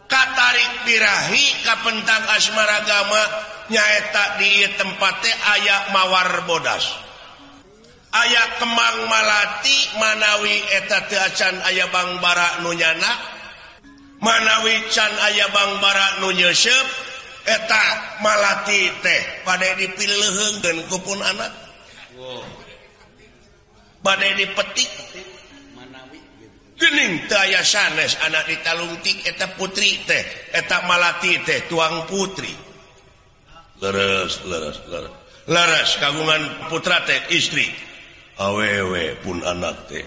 Katarik birahi kapentang asmara agama nyaeta di tempatnya ayak mawar bodas. Ayak kemang malati manawi eta teacan ayah bangbara nunyana manawi can aya Bang bara nunyesep eta malati teh pada dipilih dan kupun anak. Wow. badai dipetik. Gening daya sanes anak ditalungtik eta putri teh eta malati teh tuang putri. Leres leres leres. Leres kagungan putra teh istri. Awewe pun anak teh.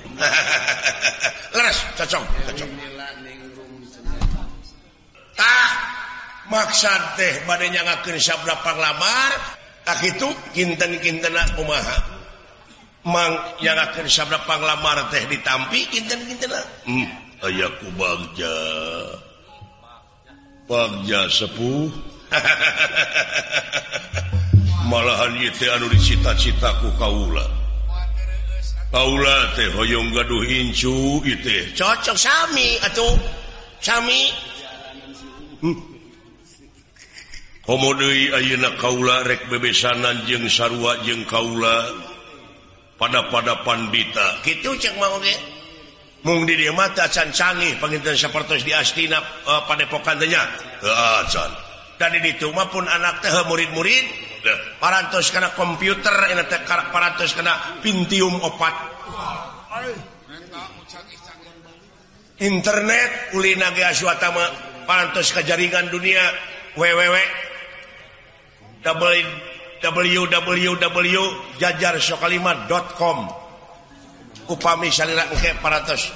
Leres cocok cocok. tah maksad teh badnya ngaken sabda parlamar tak itu kinten-kinten umaha mang yang akan sabda panglamar teh ditampi kinten kinten hmm, ayaku bagja. Bagja sepuh. Malahan ieu teh anu dicita-citaku kaula. Kaula teh hoyong gaduh incu ieu cocok sami atuh. Sami. komode Ayeuna Kaula rek bebesanan jeung sarua jeung Kaula pada pada pandita. Gitu cek mau ge mung di dieu mata can canggih panginten sapertos di Astina uh, padepokan teh nya. Heuh can tadi ditu mah pun anak teh murid-murid. Parantos kana komputer eta teh parantos kana Pentium 4 internet ulina ge aswatama. parantos kejaringan dunia www www jajar sokalimat.com upami salira engke parantos.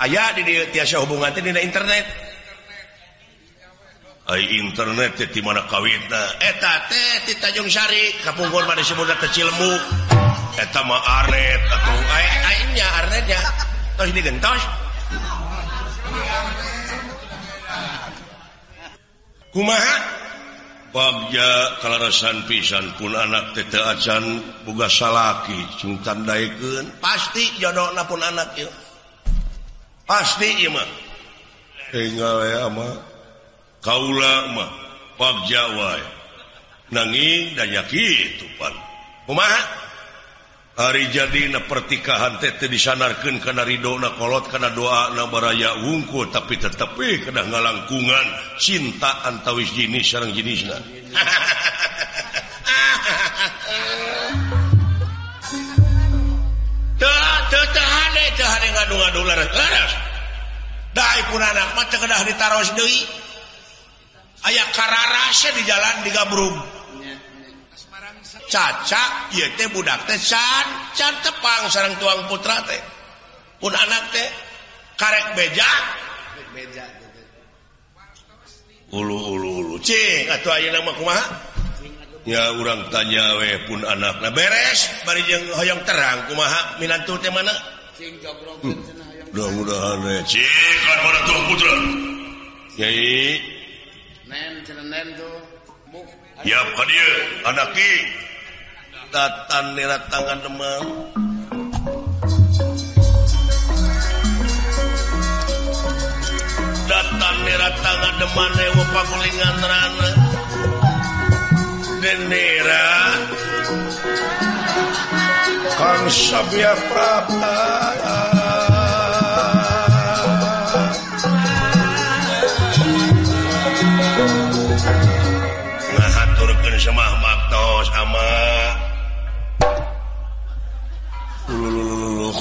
Aya di dieu tiasa hubungan teh dina internet. Ai internet teh di mana kawitna eta teh di Tanjung Sari kapungkur mah disebutna teh cilmu eta mah arnet atuh. Ai ai nya arnet ya tos digentos. kumaha? Bagja kalarasan pisan pun anak tete acan buga salaki sungkan daikin pasti jodoh pun anak ya pasti iya mah. Eh, Tinggal ya ah, mah. Kaula mah. Bagja wae nanging dan yakin itu pan. Kumaha? hari jadi pertikahan tete disanarkan karena Ridona kolot karena doa nabaraya wungku tapi tetapi kena ngalangkungan cinta antawis jenis sarang jenisnya pun anak mata kedah ditaros Dewi ayaah Kararas di jalan digabung caca te budak teh can can tepang sarang tuang putra teh. Pun anak teh karek beja. Beja ulu ulu ulu cing atau aja nama kumaha? Ya orang tanya we pun anak nah beres bari jeung hoyong terang kumaha? Minantu teh mana? Cing jobrong hmm. mudah-mudahan we. cing kan mana tuang putra. Yai nen cenah nen tuh. Ya, hadir anak king. datan nira tangan demam datan nira tangan deman ewa pakulingan rana. Denera kan sabya prapta.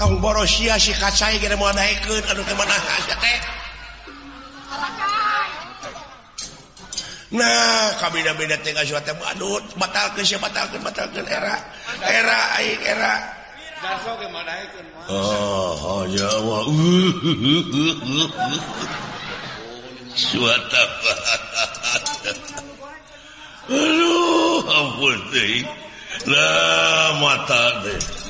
tahu borosia si kacai gini mau naikkan aduh kemana aja teh nah kami beda beda tengah suat teh aduh batalkan siapa batalkan batalkan era era aing era oh, oh, ya Allah. Suat? Aduh, ampun deh. Lah, mata deh.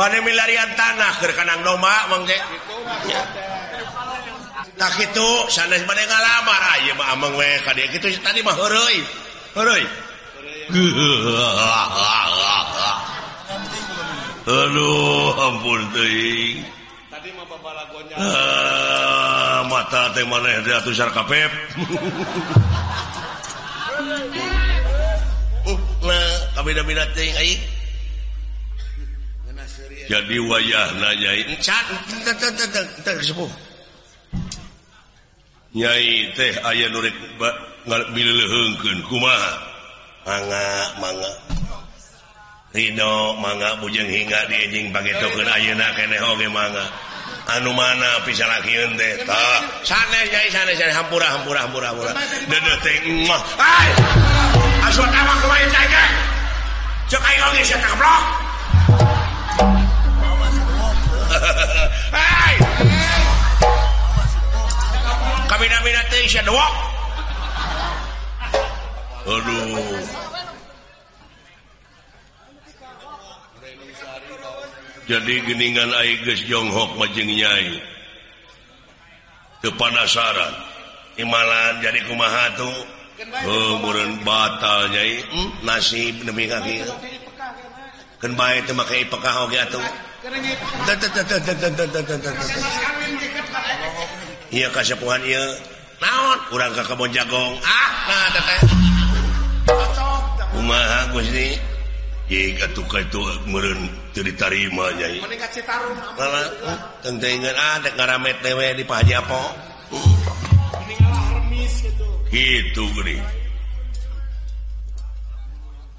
Bane milarian tanah keur kanang domba mangke. Tak kitu sanes bane ngalamar ah, ieu mah amang we ka dieu kitu tadi mah heureuy. Heureuy. Aduh, ampun teuing. Tadi mah babalagonya. Ah, mata teh maneh di atuh sarkapep. Uh, nah, kami dah minat teuing aing. jadi wayah Nyai. Teh aya nurik kuma manga Rino manga bujeng hingga dijing bagi token ayeuna kene oge manga anu mana bisa lagi teh? Tah sana nyai sana sanes hampura hampura hampura hampura. Dede teh mah ai asup awak kumaha cai cek ai oge sia Aduh. Jadi geningan Aigus Jonghok majengnyai panasaran. Imalan jadi kumaha tuh? Batal batalnya hmm, nasib demi kaki Ken bae teh make ipekah oge atuh. Iya kasepuhan ieu. Naon urang ka kebon jagong. Ah, nah teteh. Kumaha Gusti? Ieu atuh ka itu meureun teu ditarima nyai. Mending ka Citarum. Lala, tentengan ah dek ngaramet dewe di Pahaji Apo. Mending lah remis kitu. Kitu geuning.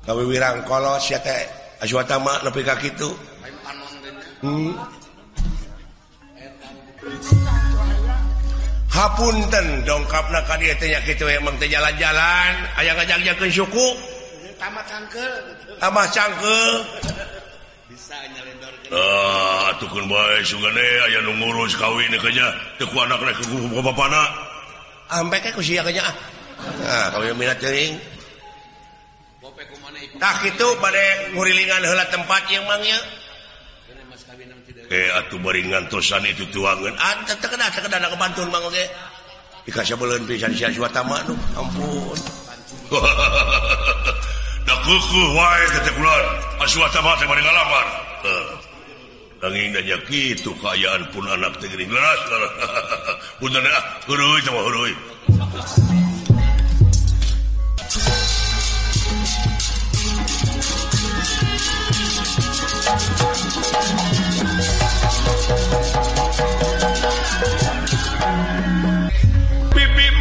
Kawiwirang kolos ya teh Ajwatama nepi ka kitu. Hmm. Hapunten dongkapna ka dieu teh nya kitu eh, emang teh jalan-jalan, aya ngajak-ngajakeun syuku. Tamat cangkeul. Tamat cangkeul. Bisa nyelendor Ah, tukun bae sugane aya nu ngurus kawin ka nya, teu ku anak rek ku bapana. Ambek ku sia ka nya. Ah, ah kawin minat teuing. itu? Ngurilingan hela tempat yangnya eh atuh beringantusan itu tuangan. Ah, Anta terkena terkena ke pantun mang oke. Dikasih belen pisan sia sia tama nu. Ampun. Da kuku wae teh kulan aswa ah, tama teh bari ngalamar Nanging dan yakitu kayaan pun anak teh geuning leras. Punten ah, hurui teh hurui. Bibi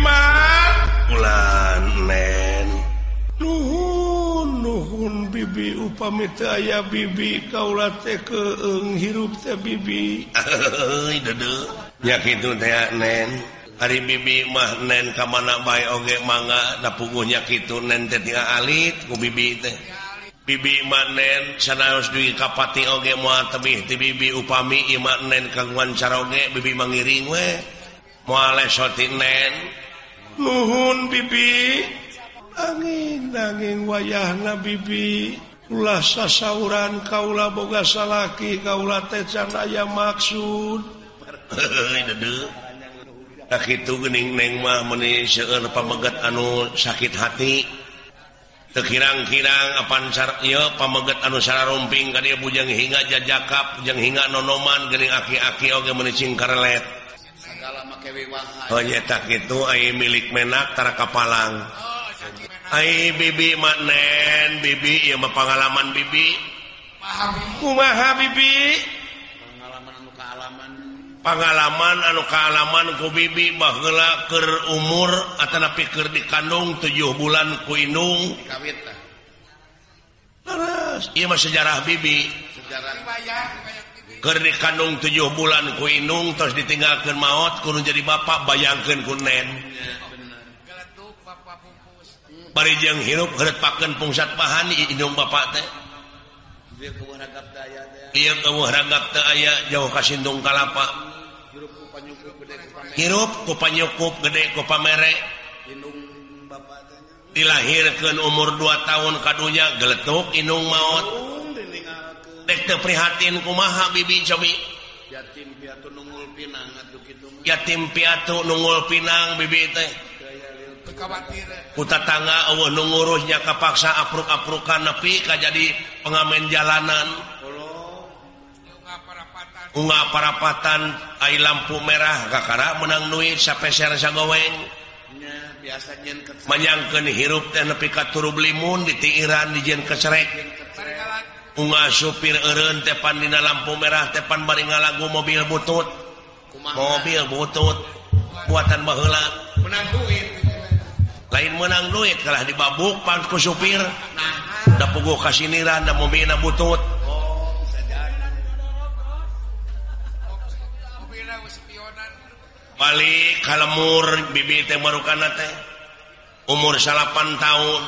mah ulan men. Nuhun nuhun bibi upami teu aya bibi kaula teh keeng hirup teh bibi. Euy dede. Nya kitu teh nen. Ari bibi mah nen ka mana bae oge mangga da punguhnya kitu nen teh alit ku bibi teh. Bibi manen sanaos duwi kapati oge moal tebih ti bibi upami imanen kaguan caroge bibi mangiring we. Muale soti nen nuhun bibi. Angin angin wayahna bibi. Ulah sasauran kaula boga salaki kaula teh can aya maksud. Deudeu da kitu geuning neng mah meni seueur pameget anu sakit hati. tekirang-kirang apansar pameget anusara rumping ka dia bujang hingga jajakap jeng hingga nonoman gering aki-aki oge menicing karelet. Oh, tak itu ay milik menak tara kapalang. Ay bibi manen bibi ya pengalaman bibi. Kumaha bibi? Pengalaman muka alaman pengalaman anu kealaman kubibi bahla ke umur atau pikir di kandung tujuh bulan kuinung Ima sejarah bibi. Ke di kandung 7 bulan kuinung terus ditinggalkan maut kudu jadi bapak bayangkan kunen jeung hirup gerak pakan pungsat di hidung bapak teh. Iya kamu haragap teh ayah jauh ka sindung kalapa. hirup kupanyukup gede ku pamere. Dilahirkan umur 2 tahun kadunya geletuk inung maut dekte prihatin kumaha bibi cobi? Yatim piatu nunggul pinang yatim piatu nunggul pinang bibi teh. Kuta tangga awal nungurusnya kapaksa apruk-aprukan nepi ka jadi pengamen jalanan. unga parapatan ai lampu merah kakara menang nuit sapeser sagoweng. Menyangkan hirup teh nepi ka turub limun di ditiiran dijen kecerek. Unga supir eureun tepan dina lampu merah tepan bari ngalagu mobil butut. Mobil butut. Buatan baheula. Menang duit. Lain menang duit kalah dibabuk pan ku supir. Da puguh kasiniran da mobilna butut. balik kalemur marukana teh. Umur salapan tahun.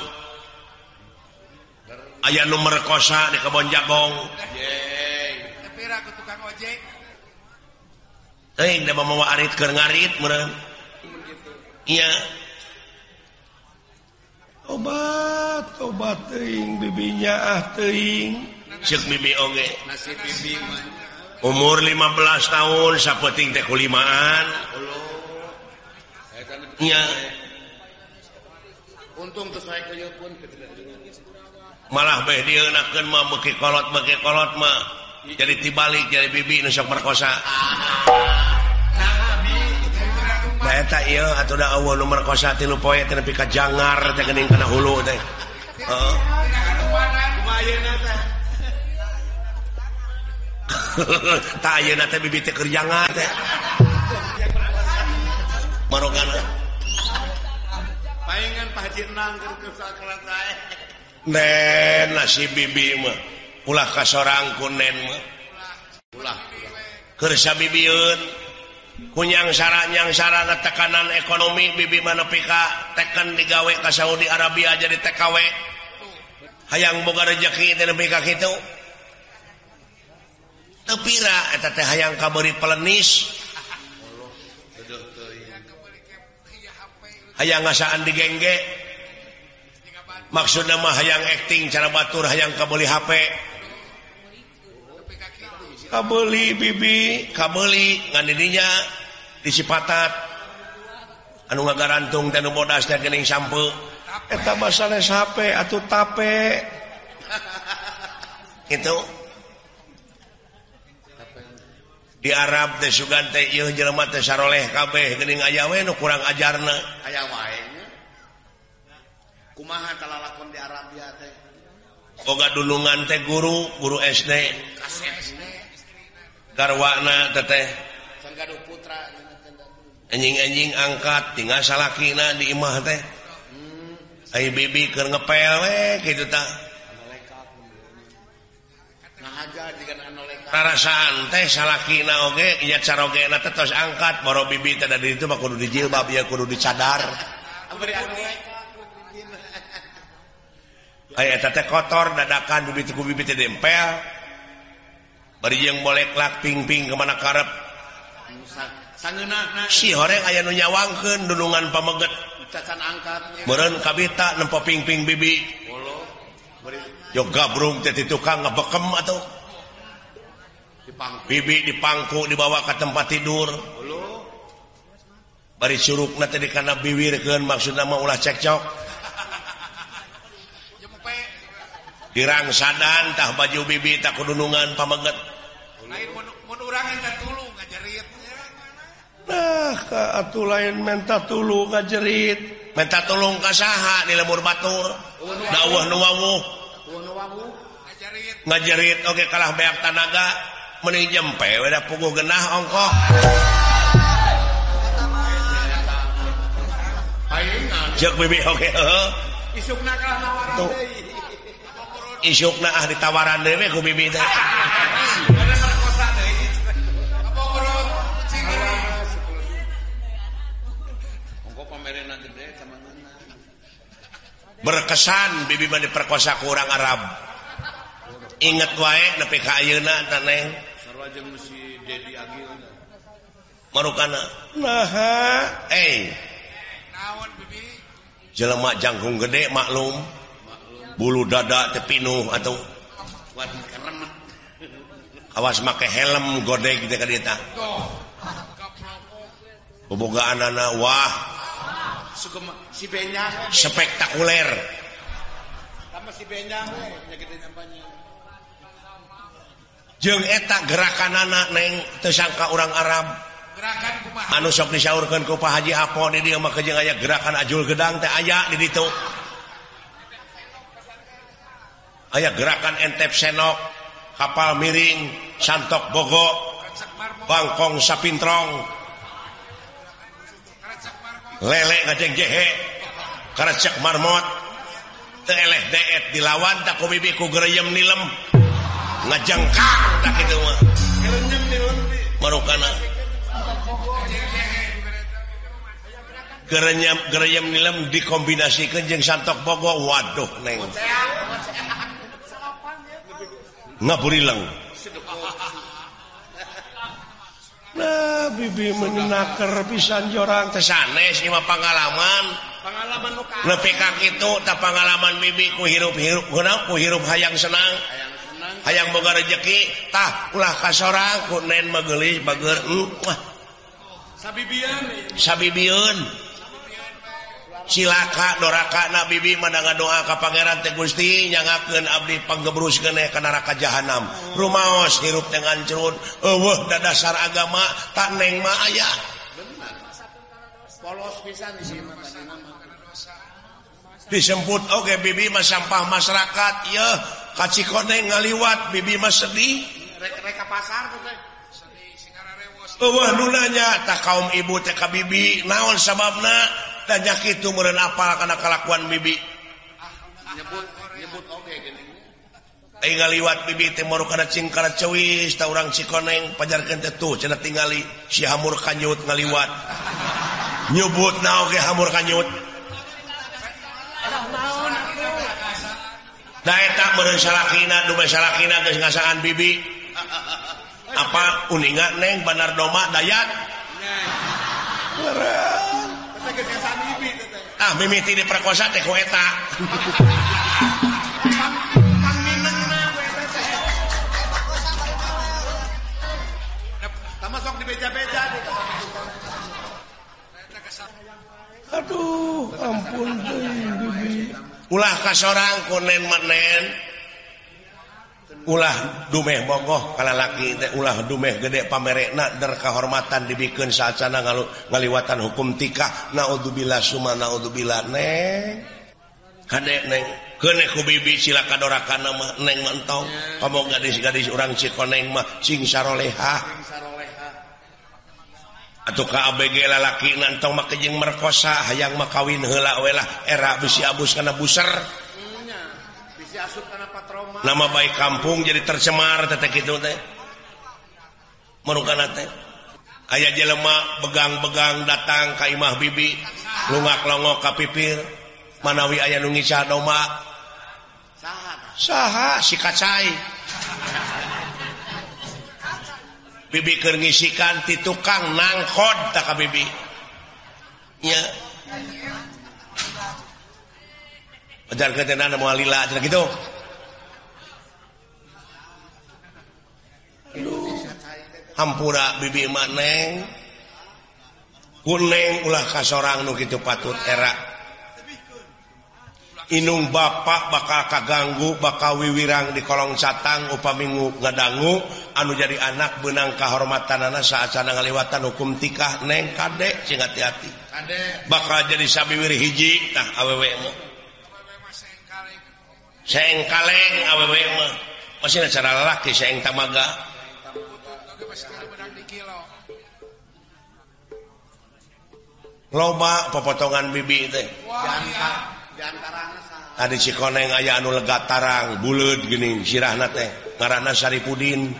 Ayaah nomor kosa di kebon Jagong. Obat obat bibinya ah bibi oge umur 15 tahun sapeting teh kulimaan. Ya. Untung saya pun malah beh dia mah beuki kolot beuki kolot mah. Jadi tibalik jadi bibi nusok merkosa Nah, tak iya atau da awal nomor kosa tilu poe tapi kajangar teh kening kena hulu teh. Heeh. Eh. nasi bibi ulah kas seorang kunen kersa bibiun kunyang saranyang sarana tekanan ekonomi bibi mana pika teken digawe ke Saudi Arabia jadi TKW hayang boga rezeki dan pika gitu tepira hayang kabeuri pelenis. Hayang ngasaan digengge maksudna mah hayang acting cara batur hayang kabeli HP kabeli bibi kabeli nganidinya disipatat. Anu ngagarantung teh nu bodas teh geuning sampe. Eta bahasa HP atuh tape. Itu. di Arab teh sugan teh ieu jelema teh saroleh kabeh geuning aya we nu kurang ajarna. Aya wae. Kumaha talalakon di Arabia teh? Boga dulungan teh guru guru SD garwana teteh putra anjing-anjing angkat tinggal salakina di imah teh. Hmm. Ayo bibi keur ngepel we kitu tah. Nah, aja dengan anolek rarasaan teh salahkina oge iya caroge na tetos angkat boro bibi teh dari itu mah kudu dijilbab ya kudu dicadar. Ayah tete kotor dadakan bibi tuku bibi teh dempel. Bari jeung boleklak ping-ping kemana karep. Si horeng aya nu nyawangkeun dunungan pameget. Cacan angkat meureun kabita nempo ping-ping bibi. Yo gabrung teh tukang ngebekem atuh. bibi dipangku dibawa ke tempat tidur. Bari suruk teh karena biwirkeun maksud nama ulah cekcok. Dirang sadan tah baju bibi tak kudunungan pameget nah ka atuh lain minta tulu ngajerit. Minta ka kasaha di lembur batur. Dawuh nu wawuh ngajerit. Oke kalah beak tanaga. meni nyempe weda puguh genah ongkoh cek bibi oke isuk isuk na ah ditawaran dewe ku bibi teh. Berkesan bibi mandi perkosa kurang Arab. Inget wae nepi ka ayeuna taneng jeung si Dedi Agil. Marukana nah eh. Naon bibi? Jelema jangkung gede maklum. Bulu dada teh pinuh atau buat keremet awas make helm godeg teh ka dieu tah tuh. Kaploko bobogaanana wah. Si benyang spektakuler. Sama si benyang we. Nyakitnya nyampanya jeung eta gerakan anak neng tersangka orang Arab. Anu sok disaurkeun ku Pak Haji Apo di dia mah jeung aya gerakan ajul gedang teh aya di ditu. Aya gerakan entep senok kapal miring santok bogo bangkong sapintrong lele ngajeng jehe karecek marmot. Teu eleh deet dilawan tak kubibi ku gereyem nilem. ngajengkang tak kitu mah. Marukana gerenyam gereyam nilam dikombinasikeun jeung santok bogo waduh neng. Ngaburileng Nah, bibi menaker pisan jorang tesanes lima pengalaman pengalaman nepi kang itu tak pengalaman bibi ku hirup hirup ku hirup hayang senang. Hayang hayang boga rezeki tah ulah kas orang bageur megelis mm, sabibieun eh. sabibieun silaka doraka nabibi menanga doa ka Pangeran Te Gusti nyangaken Abdi panggebrus gene eh ke neraka jahanam. Rumaos hirup dengan cerun eueuh da dasar agama tak neng mah aya. Polos pisan di sini disemput oke okay, bibi mah sampah masyarakat ya kaci koneng ngaliwat bibi mas sedih. Nanya tak kaum ibu TK bibi naon sababna? Danyak itu meren apal karena kelakuan bibi. Ngaliwat bibi timur karena cingkara cewis tak orang cikoneng pajarkan tetu cina tingali si hamur kanyut ngaliwat. Nyebut naoge hamur kanyut. Daeta meureun salakina dume salakina geus ngasaan bibi. Apa uninga Neng Banar Doma Dayat? Ah mimiti diperkosa teh ku eta. Aduh, ampun deh, bibi. ulah kas orang konen manen ulah dumeh bogoh kalau laki ulah dumeh gede pamerekna der kehormatan dibikin saat sana kalau ngaliwatan hukum tikah. Naudzubillah suma naudzubillah neng. Kadek neng kene ku bibi silakan dorakan nama neng mentong kamu gadis-gadis orang cikoneng mah sing saroleha atau KBG lalaki nantong makajeng merkosa hayang makawin hela welah era bisi abus karena buser. Nama baik kampung jadi tercemar tetek itu teh. Merukan teh. Ayah jelema begang-begang datang ka imah bibi. Lungak longok kapipir manawi ayah nungi doma saha si kacai. bibikir ngisikan ti tukang nangkhod tak bibi ya Ajar ketenan mau lila acara gitu. Aduh. Hampura bibi maneng. Kuneng ulah kasorang nu gitu patut era Inung Bapak bakal kaganggu bakal wiwirang di kolong catang upaminggu ngadanggu anu jadi anak benang kehormatan anak saat sana ngaliwatan hukum tikah neng kadek sing hati-hati. Bakal jadi sabiwir hiji nah awewe mah seng kaleng awewe mah masih cara lelaki seng tamaga. Loba pepotongan bibi teh. tadi sikoneng aya anu lega tarang bulut gening sirahna teh ngaranna Syaripudin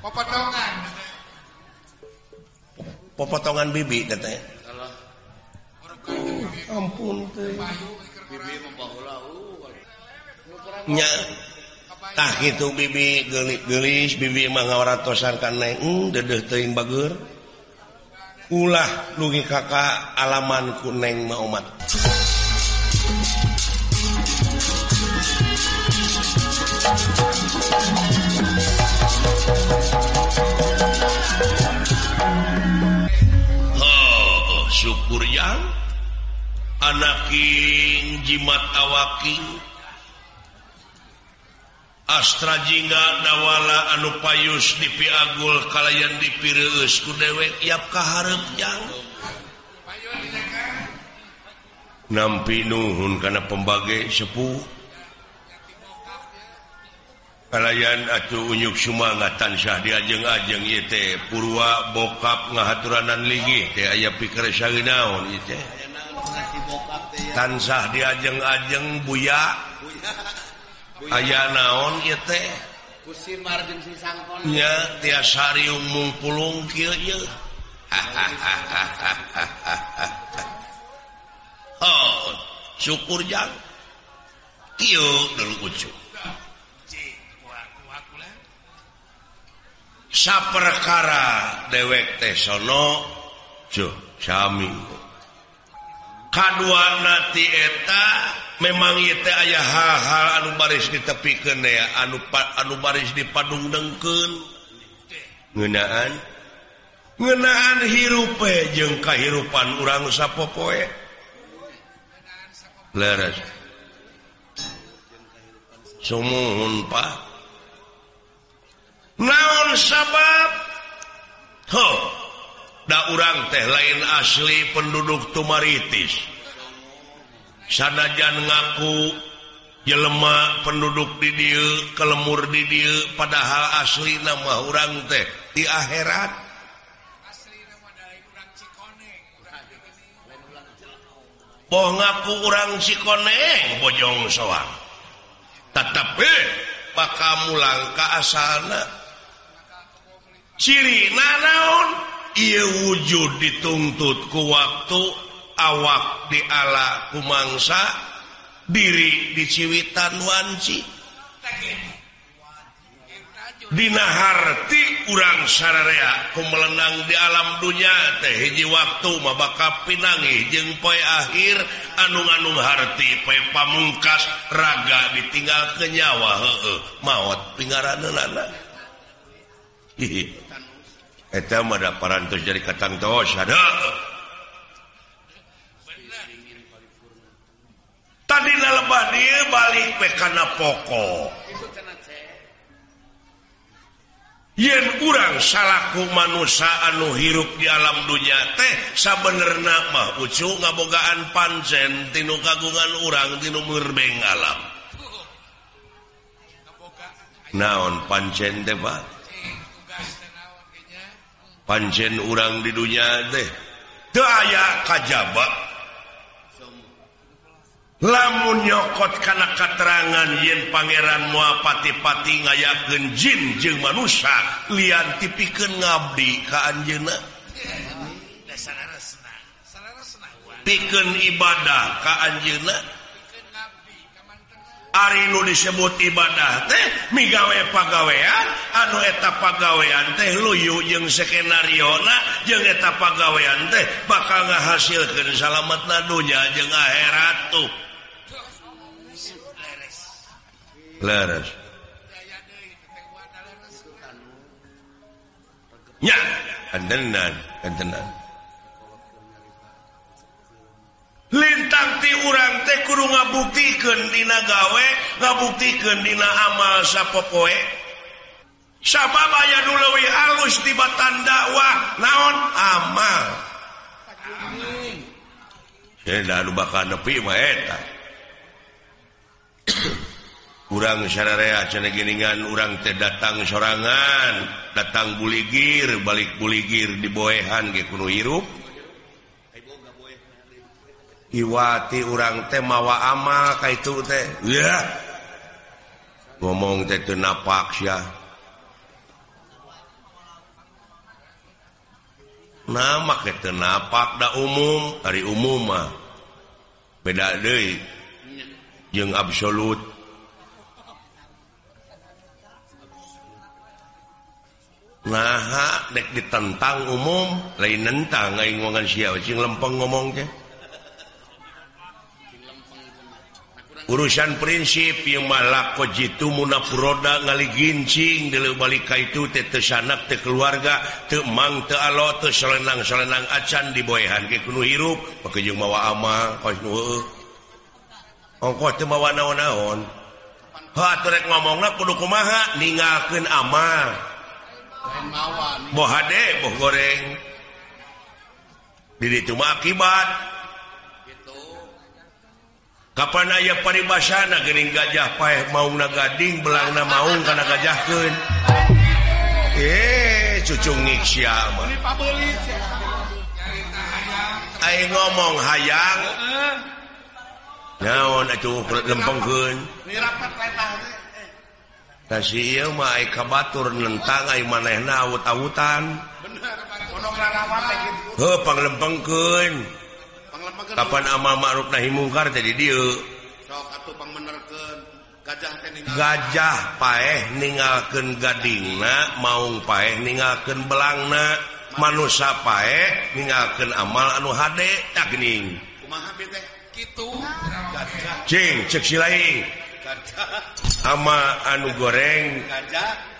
pepotongan pepotongan bibi teh oh, ampun teh. Nya tah gitu bibi gelis gelis bibi mah ngawratosan kaneng hmm, dedeh teuing bageur ulah lugi kakak alaman kuneng mah syukur yang anaking jimat awaking Astra Jingga dawala anu payus di Piagul kalian dipirus ku dewek tiap kaharep yang. Nampi nuhun karena pembagai sepuh. kalian atuh unyuk sumangatan Syahdia jeung ajeng yete purwa bokap ngahaturanan ligi teh aya pikir sari naon ite tansah diajeng ajeng buya. Aya naon ite nya tiasari mumpulung kieu ieu. Oh syukur jang. Kieu dulu ucuk. saperkara dewek tesonoami eta memang aya hal-hal anu baris di tepi ke anu anu baris di Padung dengken ngenaan hirupe jeung kehidupan urang sapopoe. Leres. Semun Pak. naon sabab? Huh. da urang teh lain asli penduduk tumaritis. Sanajan ngaku jelemah penduduk didil kelemur didil padahal asli nama orang teh di akhirat. Oh ngaku orang sikoneng bojong soang. Tetapi eh maka mulang ke asana. ciri naon ia wujud dituntut ku waktu awak di ala kumangsa diri diciwitan wanci. Dinaharti urang sararea ku melenang di alam dunya teh hiji waktu mabaka pinangi jeung poe akhir. Anung-anung harti poe pamungkas raga ditinggal kenyawa he maot maut hihi. parantos jadi katang tos oh, ada tadi lebah dia balik pekana pokok. Yen kurang salahku manusia anu hirup di alam dunia teh sabenerna mah ucu ngabogaan pancen tinu kagungan urang tinu merbeng alam. Naon pancen teh pak? pancen urang di dunia deh aya kajba lamun nyokot karena katerangan yen Pangeran muapati-pati ngayaken jin jeung manusia lian tipikan ngabdi ke Anjena piken ibadah ke Anjena Arinu disebut ibadah teh migawe pagawean anu eta pagawean teh luyu jeung skenariona jeung eta pagawean teh bakal ngahasilkeun salamet dunya jeung akhirat tuh. Leres. Ya andenan andenan lintangti urang teh kudu ngabuktikeun dina gawe ngabuktikeun dina amal sapopoe sabab aya nu leuwih alus tibatan dakwah naon amal Amin. bakal nepi mah eta. Urang sararea cenah geuningan urang teh datang sorangan, datang buligir, balik buligir diboehan ge kudu hirup. Iwati urang teh mawa amal ka itu teh. Yeah. ngomong teh napak ya nama ke napak da umum. Hari umum mah. Beda deui. Jeung absolut. Nah dek ditentang umum lain nentang aing ngongan sia. Cing lempeng ngomong teh. urusan prinsip yang malak kojitu munafuroda ngaligincing dulu balik itu tetes sanak te keluarga temang te alo te selenang selenang acan di boyhan ke kuno hirup pakai jeung mawa amal kos nu ongkos teu mawa naon-naon. Ha terek ngomongna kudu kumaha ninggalkeun amal boh hade boh goreng. Di cuma akibat. Kapan aya paribasana Gering gajah pae mau na gading belangna mau karena gajahkeun. Eh, cucung ngiksi mah. Aing ngomong hayang. Naon atuh lempengkeun. Nah si ieu mah ai kabatur nentang ai manehna awut-awutan. Bener, Pak. Ono ngalawan lagi. Heuh panglempengkeun. kapan amaruf Nahi mungkar jadi dia. Gajah paeh ningalken gadingna maung paeh ningalken belangna. Manusia paeh ningalken amal anu HD takning ama anu goreng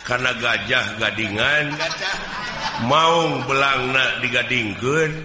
karena gajah gadingan. Mau belangna digadingken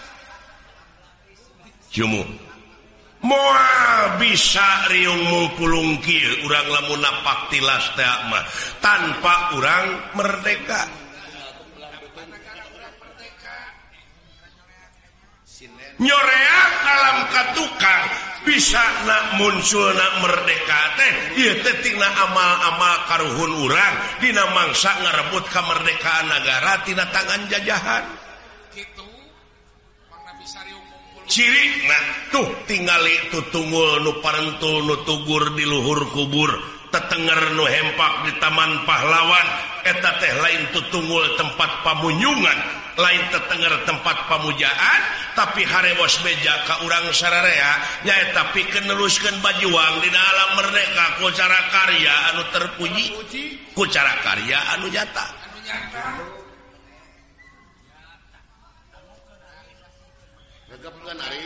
Jumu. Moa bisa riung mupulungkil urang lamun napak tilas teakma tanpa urang merdeka. nyorea alam katukang bisa nak muncul nak merdeka teh ieu teh tina amal-amal karuhun urang dina mangsa ngarebut kamerdekaan negara tina tangan jajahan. Kitu. Pangna bisa riung ciri tuh tinggal itutunggul nu parentul nutugur di luhur kubur. Tetenger nu hempak di taman pahlawan. Eta teh lain tutunggul tempat pamunyungan lain tetenger tempat pamujaan tapi harewos beja ka urang sararea nyaeta pikeun neluskeun bajuang di dalam merdeka ku cara karya anu terpuji. Ku cara karya anu nyata. Anu nyata.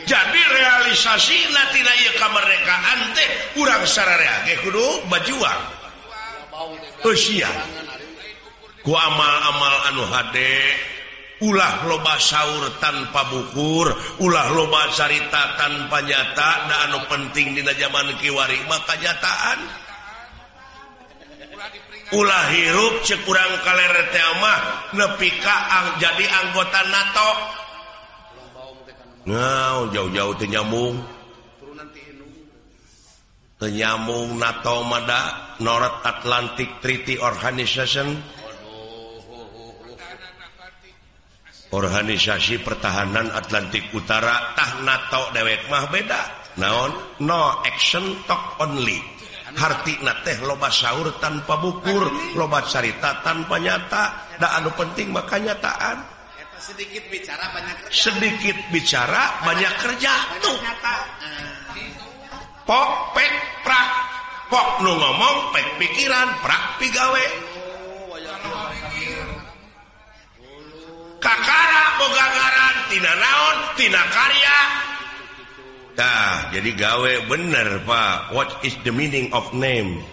jadi realisasi natina kemerdekaan teh urang sararea ge kudu bajuang. Usia ku amal-amal anu hade ulah loba saur tanpa bukur ulah loba carita tanpa nyata da anu penting dina zaman kiwari maka nyataan ulah hirup cekurang kaler tema nepika ang, jadi anggota NATO. Ngau jauh-jauh nyambung penyambung NATO Mada North Atlantic Treaty Organization. Organisasi pertahanan Atlantik Utara tah NATO dewek mah beda. Naon? No action talk only. Harti teh loba sahur tanpa bukur loba carita tanpa nyata. Da anu penting maka nyataan. Sedikit bicara banyak kerja. Sedikit bicara banyak kerja. banyak tuh. Nyata pok pek prak. Pok nu ngomong pek pikiran prak pigawe kakara boga ngaran tina naon tina karya. Dah, jadi gawe bener pak. What is the meaning of name?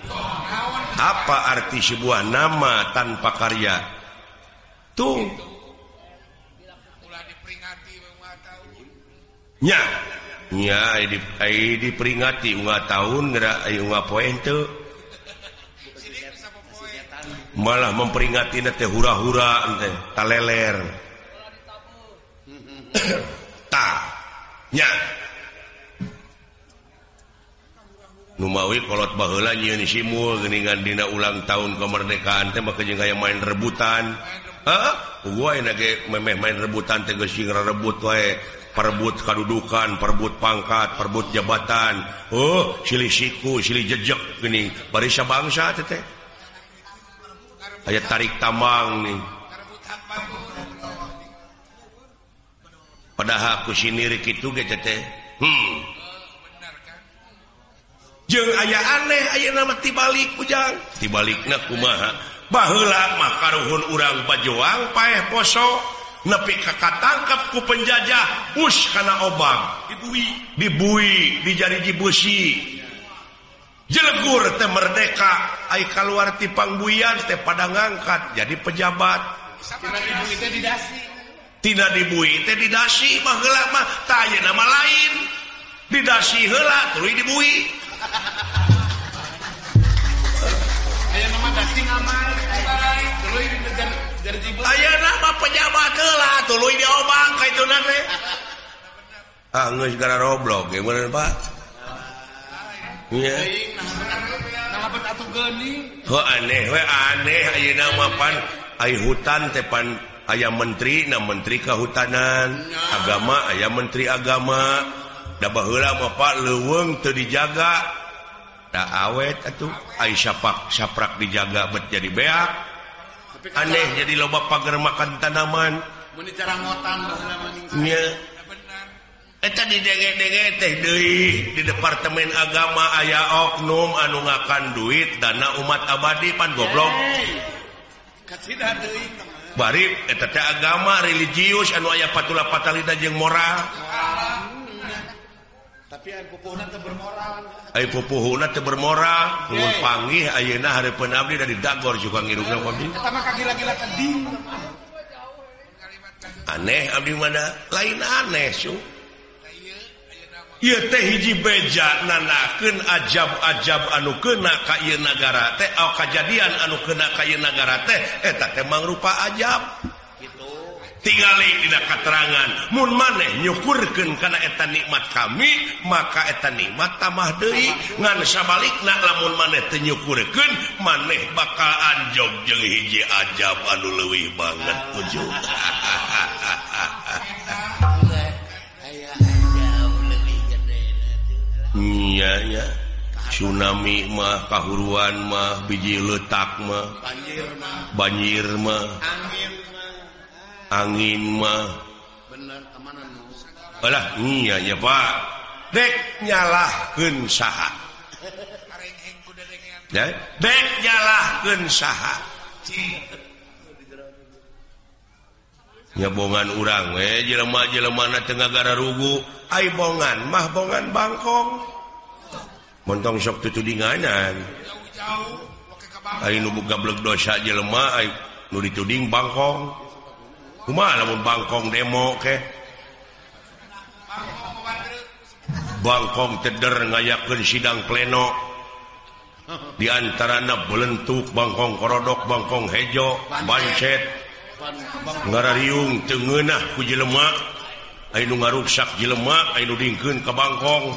Apa arti sebuah nama tanpa karya? Tuh, diperingati nggak tahun malah memperingati teh hura-hura Nya. numawi kolot simul geuningan dina ulang tahun kemerdekaan teh make jeung aya main rebutan. Heeh, gua gue memeh main rebutan teh geus sing rebut wae. perebut kadudukan perebut pangkat perebut jabatan Oh Chili siku Chili jejak ini Barsa bangsa tete. aya tarik tamang nih padahal aku sinirik itu hmm. aya aneh aya nama tibalik ujang Tibalikna kumaha? Baheula mah makaruhun urang bajuang paeh posok nepi kakak tangkap ku penjajah us kana obang. Dibui. Dibui dijari jibusi jelegur teh merdeka ai keluar ti pangbuian teh pada ngangkat jadi pejabat. Tidak dibui teh didasi mah heula mah tanya nama lain. Didasi heula tuluy dibui. Aya nama dasi ngamal. pejabat kelah tuluy diobang itu nanti ah nggak segala roblok gimana pak. Iya. Heuh aneh, we aneh ayeuna mah pan. Ayo hutan tepan aya menteri na menteri kehutanan. Agama aya menteri agama. Da baheula mah bapak leuweung teu dijaga. Da awet atuh. Ai saprak dijaga bet jadi beak. aneh jadi loba pagar makan tanaman di Departemen agama ayah oknum anu ngakan duit dana umat abadi pan goblok. Barib agama religius anu aya patula patalida jeung moral. pupuhuna bermoral. Panggih Ayeuna hari penabdi dari Dagor juga ngirup aneh Abdi mana lain aneh su. Teh hiji beja nanaken ajab-ajab anu kena kay negara teh. Kejadian anu kena kay negara teh. Eta emang rupa ajab. tinggali tidak keterangan Mu maneh nyukurkan karena eta nikmat kami maka eta nikmat tamah Dewi nganbalik na lamun maneh tenyukurkan maneh bakalan jog jeng hiji ajab anu lewih banget. Ujung. Nya tsunami mah kahuruan mah biji letak mah. Banjir mah. Banjir mah. Angin. angin mah. Alah, iya Pak. Dek nyalahken saha. Dek nyalahken saha. Nyebongan urang we jelema jelemana Tenggara rugu. Aibongan mah bongan Bangkong. Montong sok tutudinganan nu buka blok dosa jelema nu dituding Bangkong. Bangkong demo ke Bangkong teder ngayaken sidang pleno. Diantara na belentuk Bangkong korodok Bangkong hejo bancet. Ngararyung tengenah kuji lemak Ainu ngaruksak jelemak Ainu dingkeun ke Bangkong.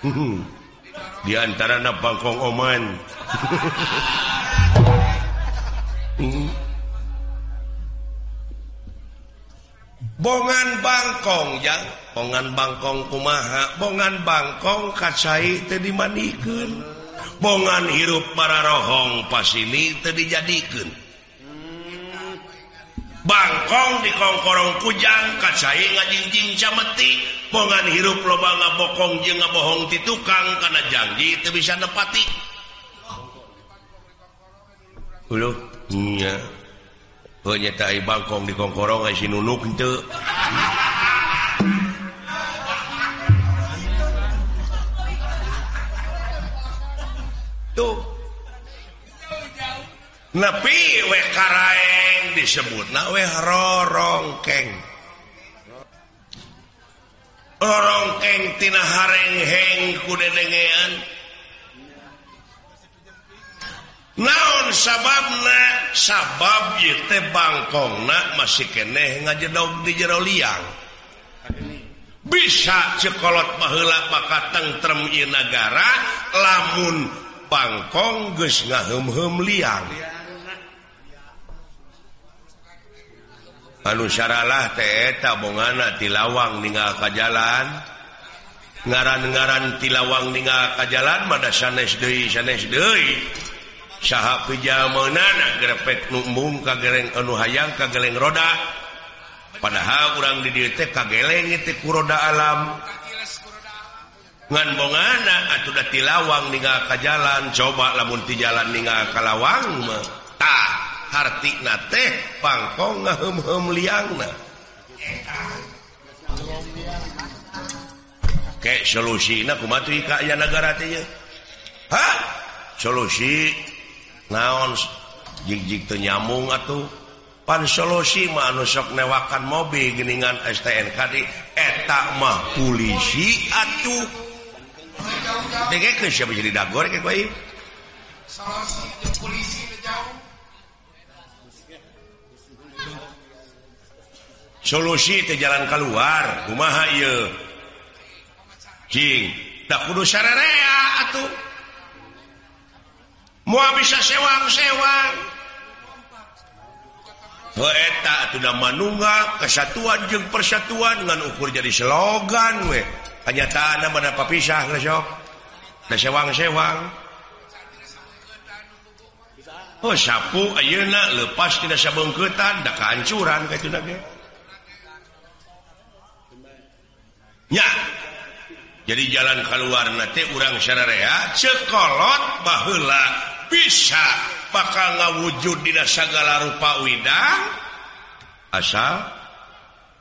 Hmm. diantara na Bangkong Oman. bongan Bangkong ya. Bongan Bangkong kumaha? Bongan Bangkong kacai tadi maniken bongan hirup para rohong pas ini tadi jadikan Bangkong dikongkorong kujang kacai ngajingjing cameti. Bongan hirup loba ngabokong jeung ngabohong ti tukang karena janji teu bisa nepati. Hulu nya. nyetai Bangkong di Kongkorong sinunuk itu tuh. Nepi weh karaeng disebut na weh rorongkeng. Rorongkeng tina hareng heng kudedengean naon sababna? Sabab te Bangkong masih keneh ngajedog di jero liang. Bisa cekolot mahela maka tentrem negara lamun Bangkong geus ngaheumheum liang. Anu syaralah teh eta tilawang ninggal ka jalan. Ngaran-ngaran tilawang ninggal ka jalan pada sanes deui sanes deui. sah pijamanaanpekmum kagereng anu hayang kageleng roda. Padahal kurang diDT kageleng ku roda alam. Nganbongan atuh da tilawang ninggal ke jalan coba lamunti jalan ninggal kalawang tak Tah, na teh pangkong ngahem liang kayak solusi nah kumatu ikan negara solusi naon jijjitu nyamung atau pansolusi manusok newakan mobil geningan di etak mah polisi atuh. Siapa jadi dagor ke kowe solusi ke jalan keluar kumaha ieu? Cing da kudu sararea atuh. mua bisa sewang-sewang petak sudah manunga kesatuan jeung persatuan dengan ukur jadi slogan we. Hanya tanah mana papisah besok sewang-sewang. Oh sapu ayeuna lepas tidak sabengketan dah kehancuran kayak itu ya jadi jalan keluar nanti urang syararea cekolot bahula bisa. Bakal ngawujud di segala rupa Widang asal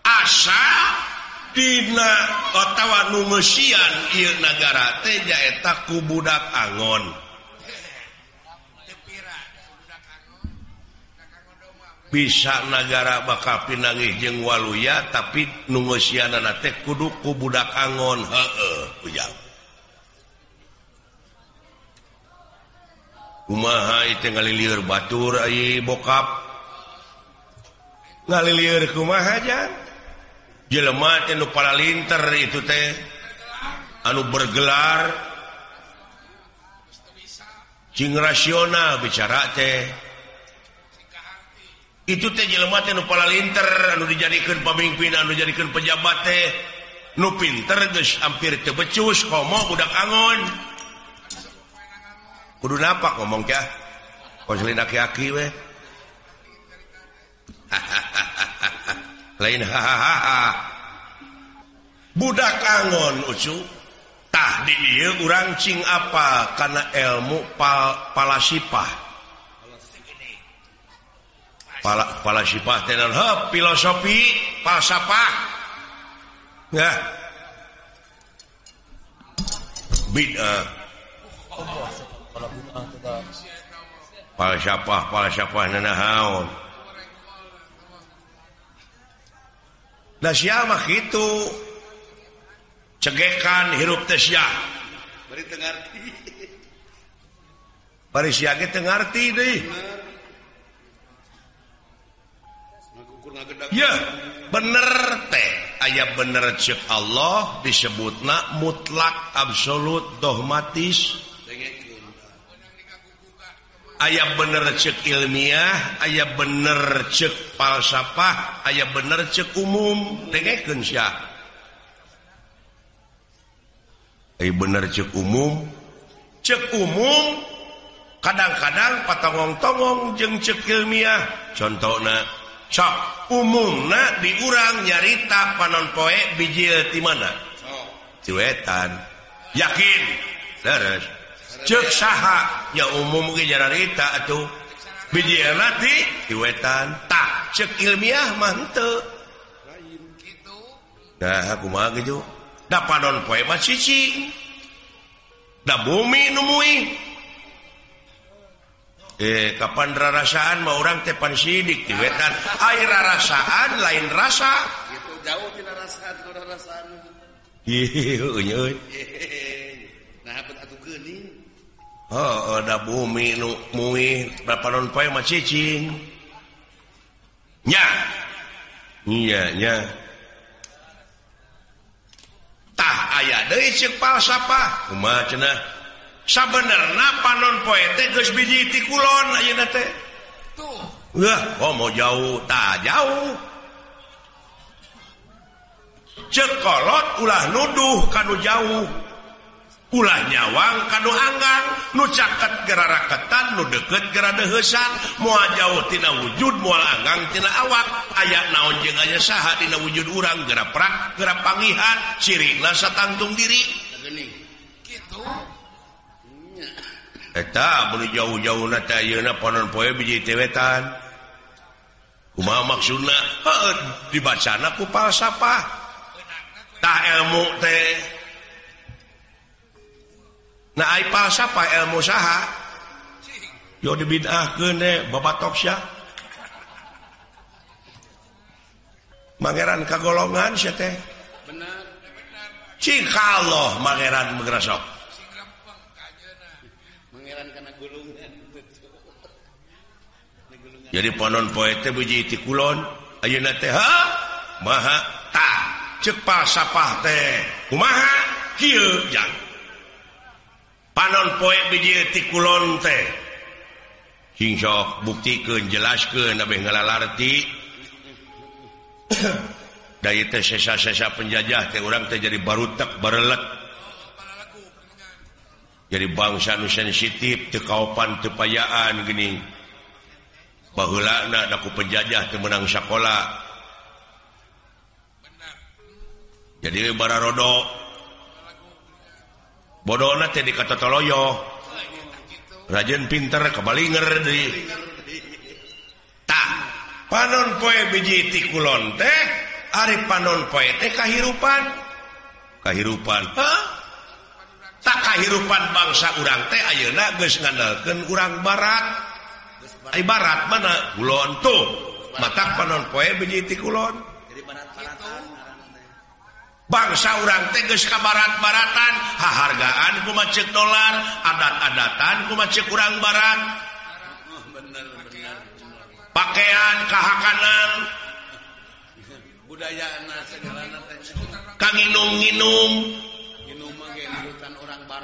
asal Dina ottawa Nuian negara tejaeta kubudak Angon. Bisa negara bakal pinangih jeng waluya tapi Nuian kudu kubudak Angon. He, -he kumaha tinggal liur batur ai bokap? Ngalilir kumaha aja jelema anu para linter itu teh. Anu bergelar. Cing rasional bicara teh. Itu teh jelema anu para linter anu dijadikan pemimpin anu dijadikan pejabat teh. Nu pinter geus hampir tebecus komo budak angon. kudu napa ngomong ya konselin aki-aki we lain hahaha. Budak angon ucu. Tah di dia urang cing apa? Karena ilmu pal palasipah Pala, palasipah tenan ha filosofi falsafah. Ya bid'ah eh. palsyapah palsyapah nanahaon nah siapa itu cegekan hirup teh Beri bari teu ngarti bari sia ge teu ngarti deui Ya, bener teh ayah bener cek Allah disebutna mutlak absolut dogmatis. ayaah bener cek ilmiah ayaah bener cek falsafah ayaah bener cek umum. Bener cek umum. Cek umum kadang-kadang patongong-tongong jeng cek ilmiah. Contoh sok umum nah diurang nyarita panon poek bijil di mana? Oh. Cuetan yakin? Terus cek saha ya umum jararita atuh. Biji nanti diwetan tak cek ilmiah mante nah aku mah gitu dapat don poe mah cici da bumi numui. Eh kapan rarasaan mau orang tepan sidik diwetan air rarasaan lain rasa. Gitu jauh tidak rasaan rarasaan. Iya, nah, aku gening. Oh, eh, da bumi nu muwi paparon poe mah cicing. Nya. Iya, nya. Tah aya deui ceuk falsafah. Kumaha cenah? Sabenerna panon poe teh geus biji ti kulon ayeuna teh. Tuh. Wah, oh mau jauh, tah jauh. Cek kolot ulah nuduh kanu jauh. ulah nyawang kado Anggang nu caket geraraketan nu deket geradesan mua jauhtina wujud mual Anggangtina awak ayat naon jengnya sahtina wujud urang geraprak gera pangihan ciri nasa tangtung diri jauh-jauh poiewetan Uma maksud dibacana ku palsapah. Tak ilmu teh. palsapa ilmu usaha yo dibidah gede Mangeran kagolongan sih teh. Cikaloh mangeran bergerasok jadi ponon poete buji ti kulon ayeuna teh maha ta. Cek pasapah teh? Kumaha? Kieu jang. panon poe bijtikulon teh. Buktikeun jelaskeun jelaskan ngalalarti. Dari teh sesa-sesa penjajah teh orang teh jadi barutek barelet jadi bangsa nu sensitif teu kaopan teu payaan geuning baheulana daku penjajah teu sekolah sakola. Jadi bara rodok bodoh di kataloyo Rajen pinter kebalinger di. Tak. Panon poe biji tikulon teh Ari panon poe teh kahirupan. Kahirupan. Tak kahirupan bangsa urang teh ayeuna geus ngandalkeun urang barat. Ai barat mana? Kulon tuh. Mata panon poe biji tikulon jadi barat bangsa orang teges ke barat-baratan hahargaan kumacek dolar adat-adatan kumacek kurang barat. Pakaian kahakanan budaya kanginum-nginum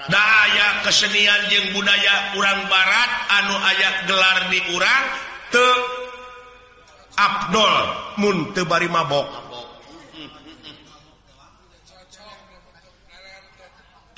daya kesenian jeung budaya urang barat anu ayat gelar di urang te Abdul mun teu bari mabok.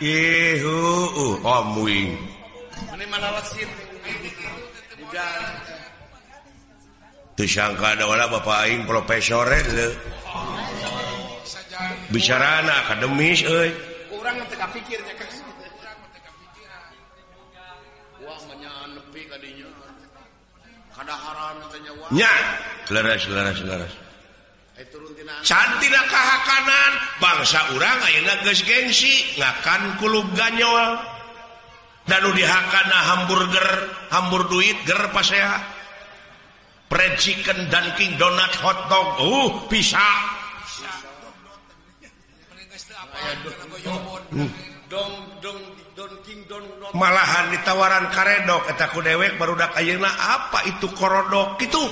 Ihu omuing. Tusangka ada wala bapa aing profesor le. Bicara anak akademis euy. Urang teu kapikirnya kan. Wah ka dinya. Nya, leres leres leres. cantina kahakanan bangsa urang gengsi ngakan kulub ganyol. Dan dihakana hamburger hambur duit ger pasea. Pre chicken dan King donat hotdog uh bisa malahan ditawaran karedok aku dewek barudak ayeuna apa itu korodok? Itu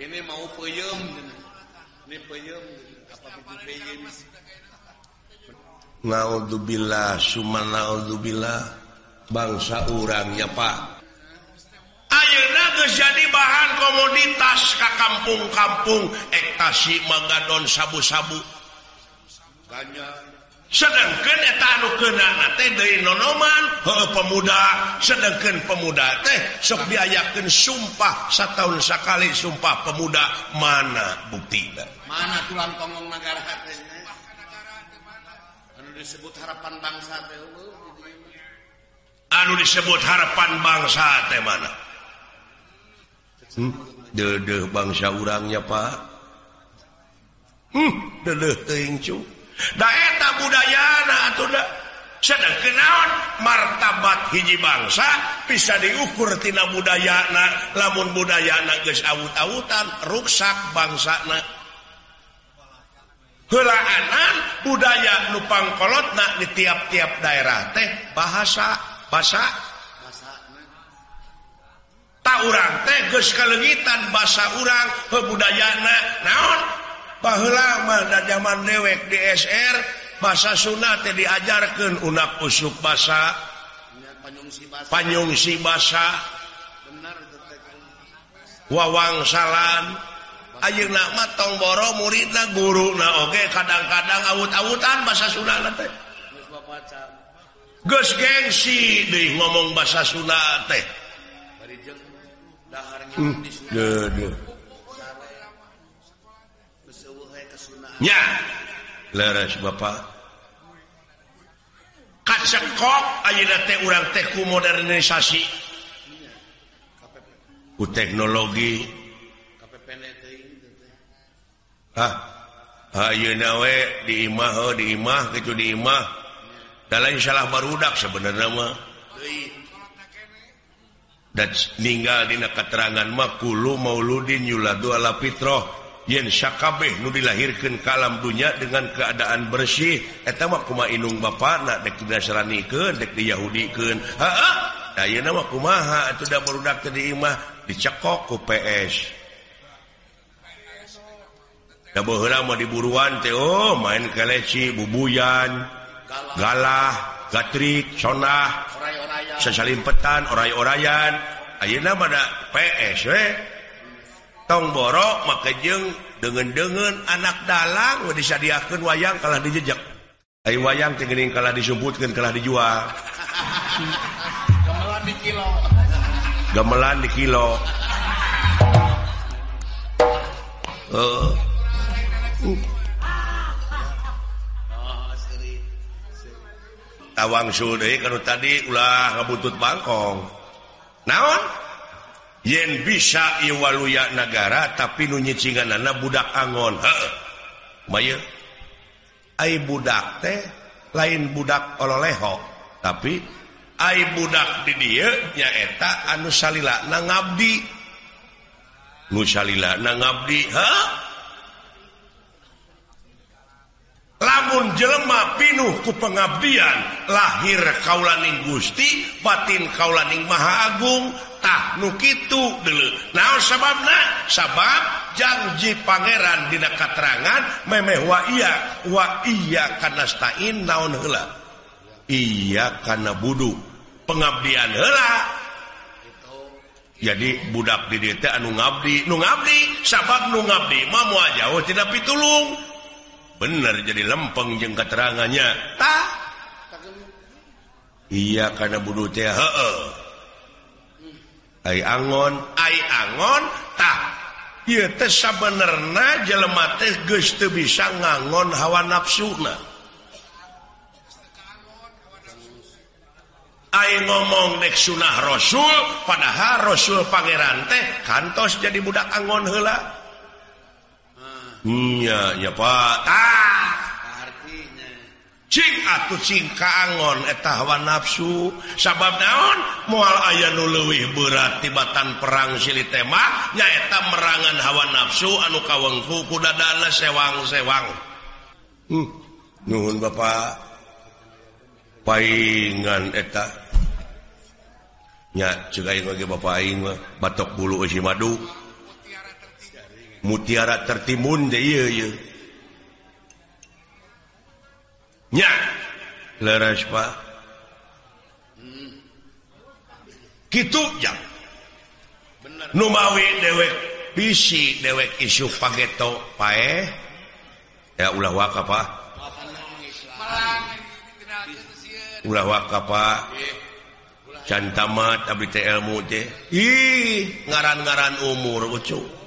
ini mau peyem naudzubillah summa naudzubillah bangsa urangnya Pak. Ayeuna geus jadi bahan komoditas ka kampung-kampung ektasi Magadon sabu-sabu. Sedangkan etanu kena teh deui nonoman heuh pemuda. Sedangkan pemuda teh sok diayakeun sumpah sataun sakali sumpah pemuda mana buktina. mana tulang tongong negara Anu disebut harapan bangsa anu disebut harapan bangsa teh mana hmm? dedeh bangsa urangnya Pak hmm? daeta budayana da. sedang kenaon martabat hiji bangsa bisa diukur tina budaya budayana lamun budayana geus awut-awutan ruksak bangsa na helaanan budaya Nupangkolotnak di tiap-tiap daerah teh bahasa bahasa. Tak urang teh geus kalengitan bahasa urang budayana naon? Baheula palamada zaman dewek SR, bahasa Sunda teh diajarkeun unak usuk bahasa. Panyungsi bahasa. Wawang salam Anjing nama tongboro murid na guru na oke okay. kadang-kadang awut-awutan bahasa Sunda teh. Geus gengsi deui ngomong bahasa Sunda teh. Hmm. Ya. Leres Bapak. Kacekok ayeuna teh urang teh ku modernisasi. Ku teknologi nawe dimah dimah gitu dimah dalam salah barudak sebenarnya mah. Dan meninggal di keterangan makulu mauludin yuladula fitroh. Yen syakabeh nu dilahirkan kalam dunia dengan keadaan bersih eta mah kumaha inung bapak dek dinasrani dek di Yahudi ke ha, ha. Kumaha? Itu da barudak tadi imah dicekok ku PS lama diburuan oh main keleci bubuyan galah gatrik sonah sesalimpetan orai-orayan Ayeuna pada PSW tong borok makajeng dengan-dengen anak dalang disadiakan wayang kalah dijejak. Ayo wayang tinggiing kalah disumputkeun kalah dijual. Gamelan di kilo. Gamelan di kilo. Uh. tawang Sude kalau tadi ulah ngebutut Bangkong. Naon? Yen bisa Iwaluya negara tapi nunyicingan anak budak Angon. May ai budak teh lain budak olehho tapi ai budak di dia nyaeta anu Salila na ngabdi Nusalila na ngabdi ha lamun jelema pinuh ku pengabdian lahir kaulaning Gusti batin kaulaning Maha Agungtah nukitu dulu nah sabab sabab janji Pangeran Dina katerangan memeh wa iya wa iya karenastain naon hela iya karena budhu pengabdian hela jadi budak di anu ngabdi nu ngabdi. Sabab nu ngabdi mau jauh tidak pitulung. bener jadi lempeng jeng keterangannya. Tak iya karena budu teh hmm. ay angon. Ay angon? Tak iya teh sabenerna jelema teh geus teu bisa ngangon hawa nafsuna ay ngomong nek sunah rasul padahal rasul pangeran teh kantos jadi budak angon heula. Iya, nya Pak. Ah! Artinyauh singkaangonetawa nafsu. Sabab naon? Mual aya nu leuwih berat tibatan perang sili tema nyaeta merangan hawa nafsu anu kawengku kuda dana sewang-sewang. Hmm. nuhun Bapak. Paingan etanya juga Bapak batok bulu eusi madu. mutiara tertimun gitu numawi dewek bisi dewek isu pageto pae eh. ya ulah wakapa ulah wakapa cantama tapi ilmu teh. Ih ngaran-ngaran umur ucu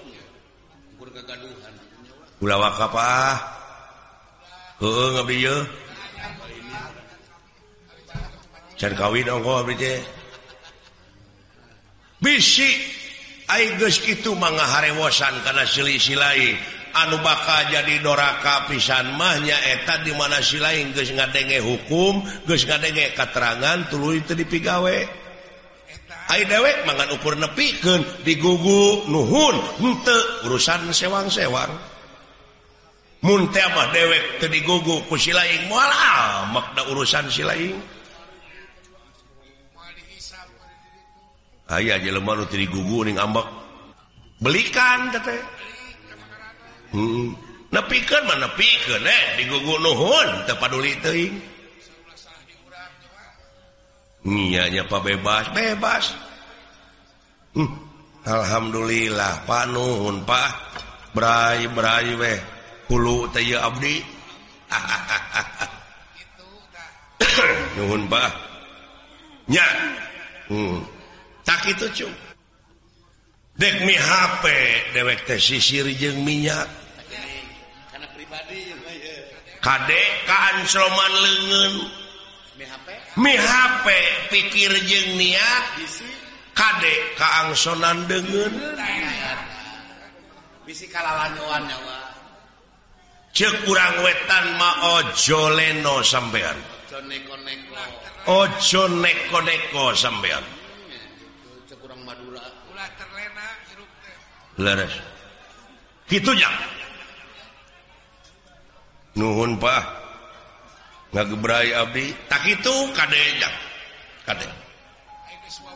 wakapah Bisi bisik itu manga harewosan karena selisih lain anu baka jadi doraka pisan mahnya eta di mana si lain geus ngadenge hukum geus ngadenge keterangan tuluy teu dipigawe. Ai dewek mangan ukur nepikeun digugu nuhun henteu urusan sewang-sewang. mah dewek tadi gogo ku silaing mualah makna urusan silaing. Aya aja lemah tadi gugu ning ambak. Belikan tete hmm. nepikeun mah nepikeun eh. Digugu nuhun teu paduli teuing. Nya nya pa bebas bebas. Hmm. alhamdulillah panuhun pa brai brai weh. Kulu tayu Abdi. Nuhun bah. Nya. Hmm. tak itu cu. Dek mi HP dewek teh sisir jeung minyak kana pribadi kade kaan sloman leungeun. Mi HP pikir jeung niat kadek kaangsonan deungeun bisi kalalanyuan nyawa cek kurang wetan ma ojo leno sampean. Ojo neko neko sampean. Leres. Gitu ya nuhun pak. Ngagebrai abdi. Tak itu kadek jang. Kadek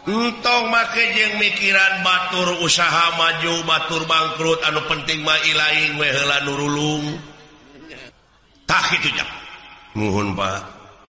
make jeng mikiran batur usaha maju batur bangkrut anu penting ma ilaing we heula nurulung tak itu mohon Pak.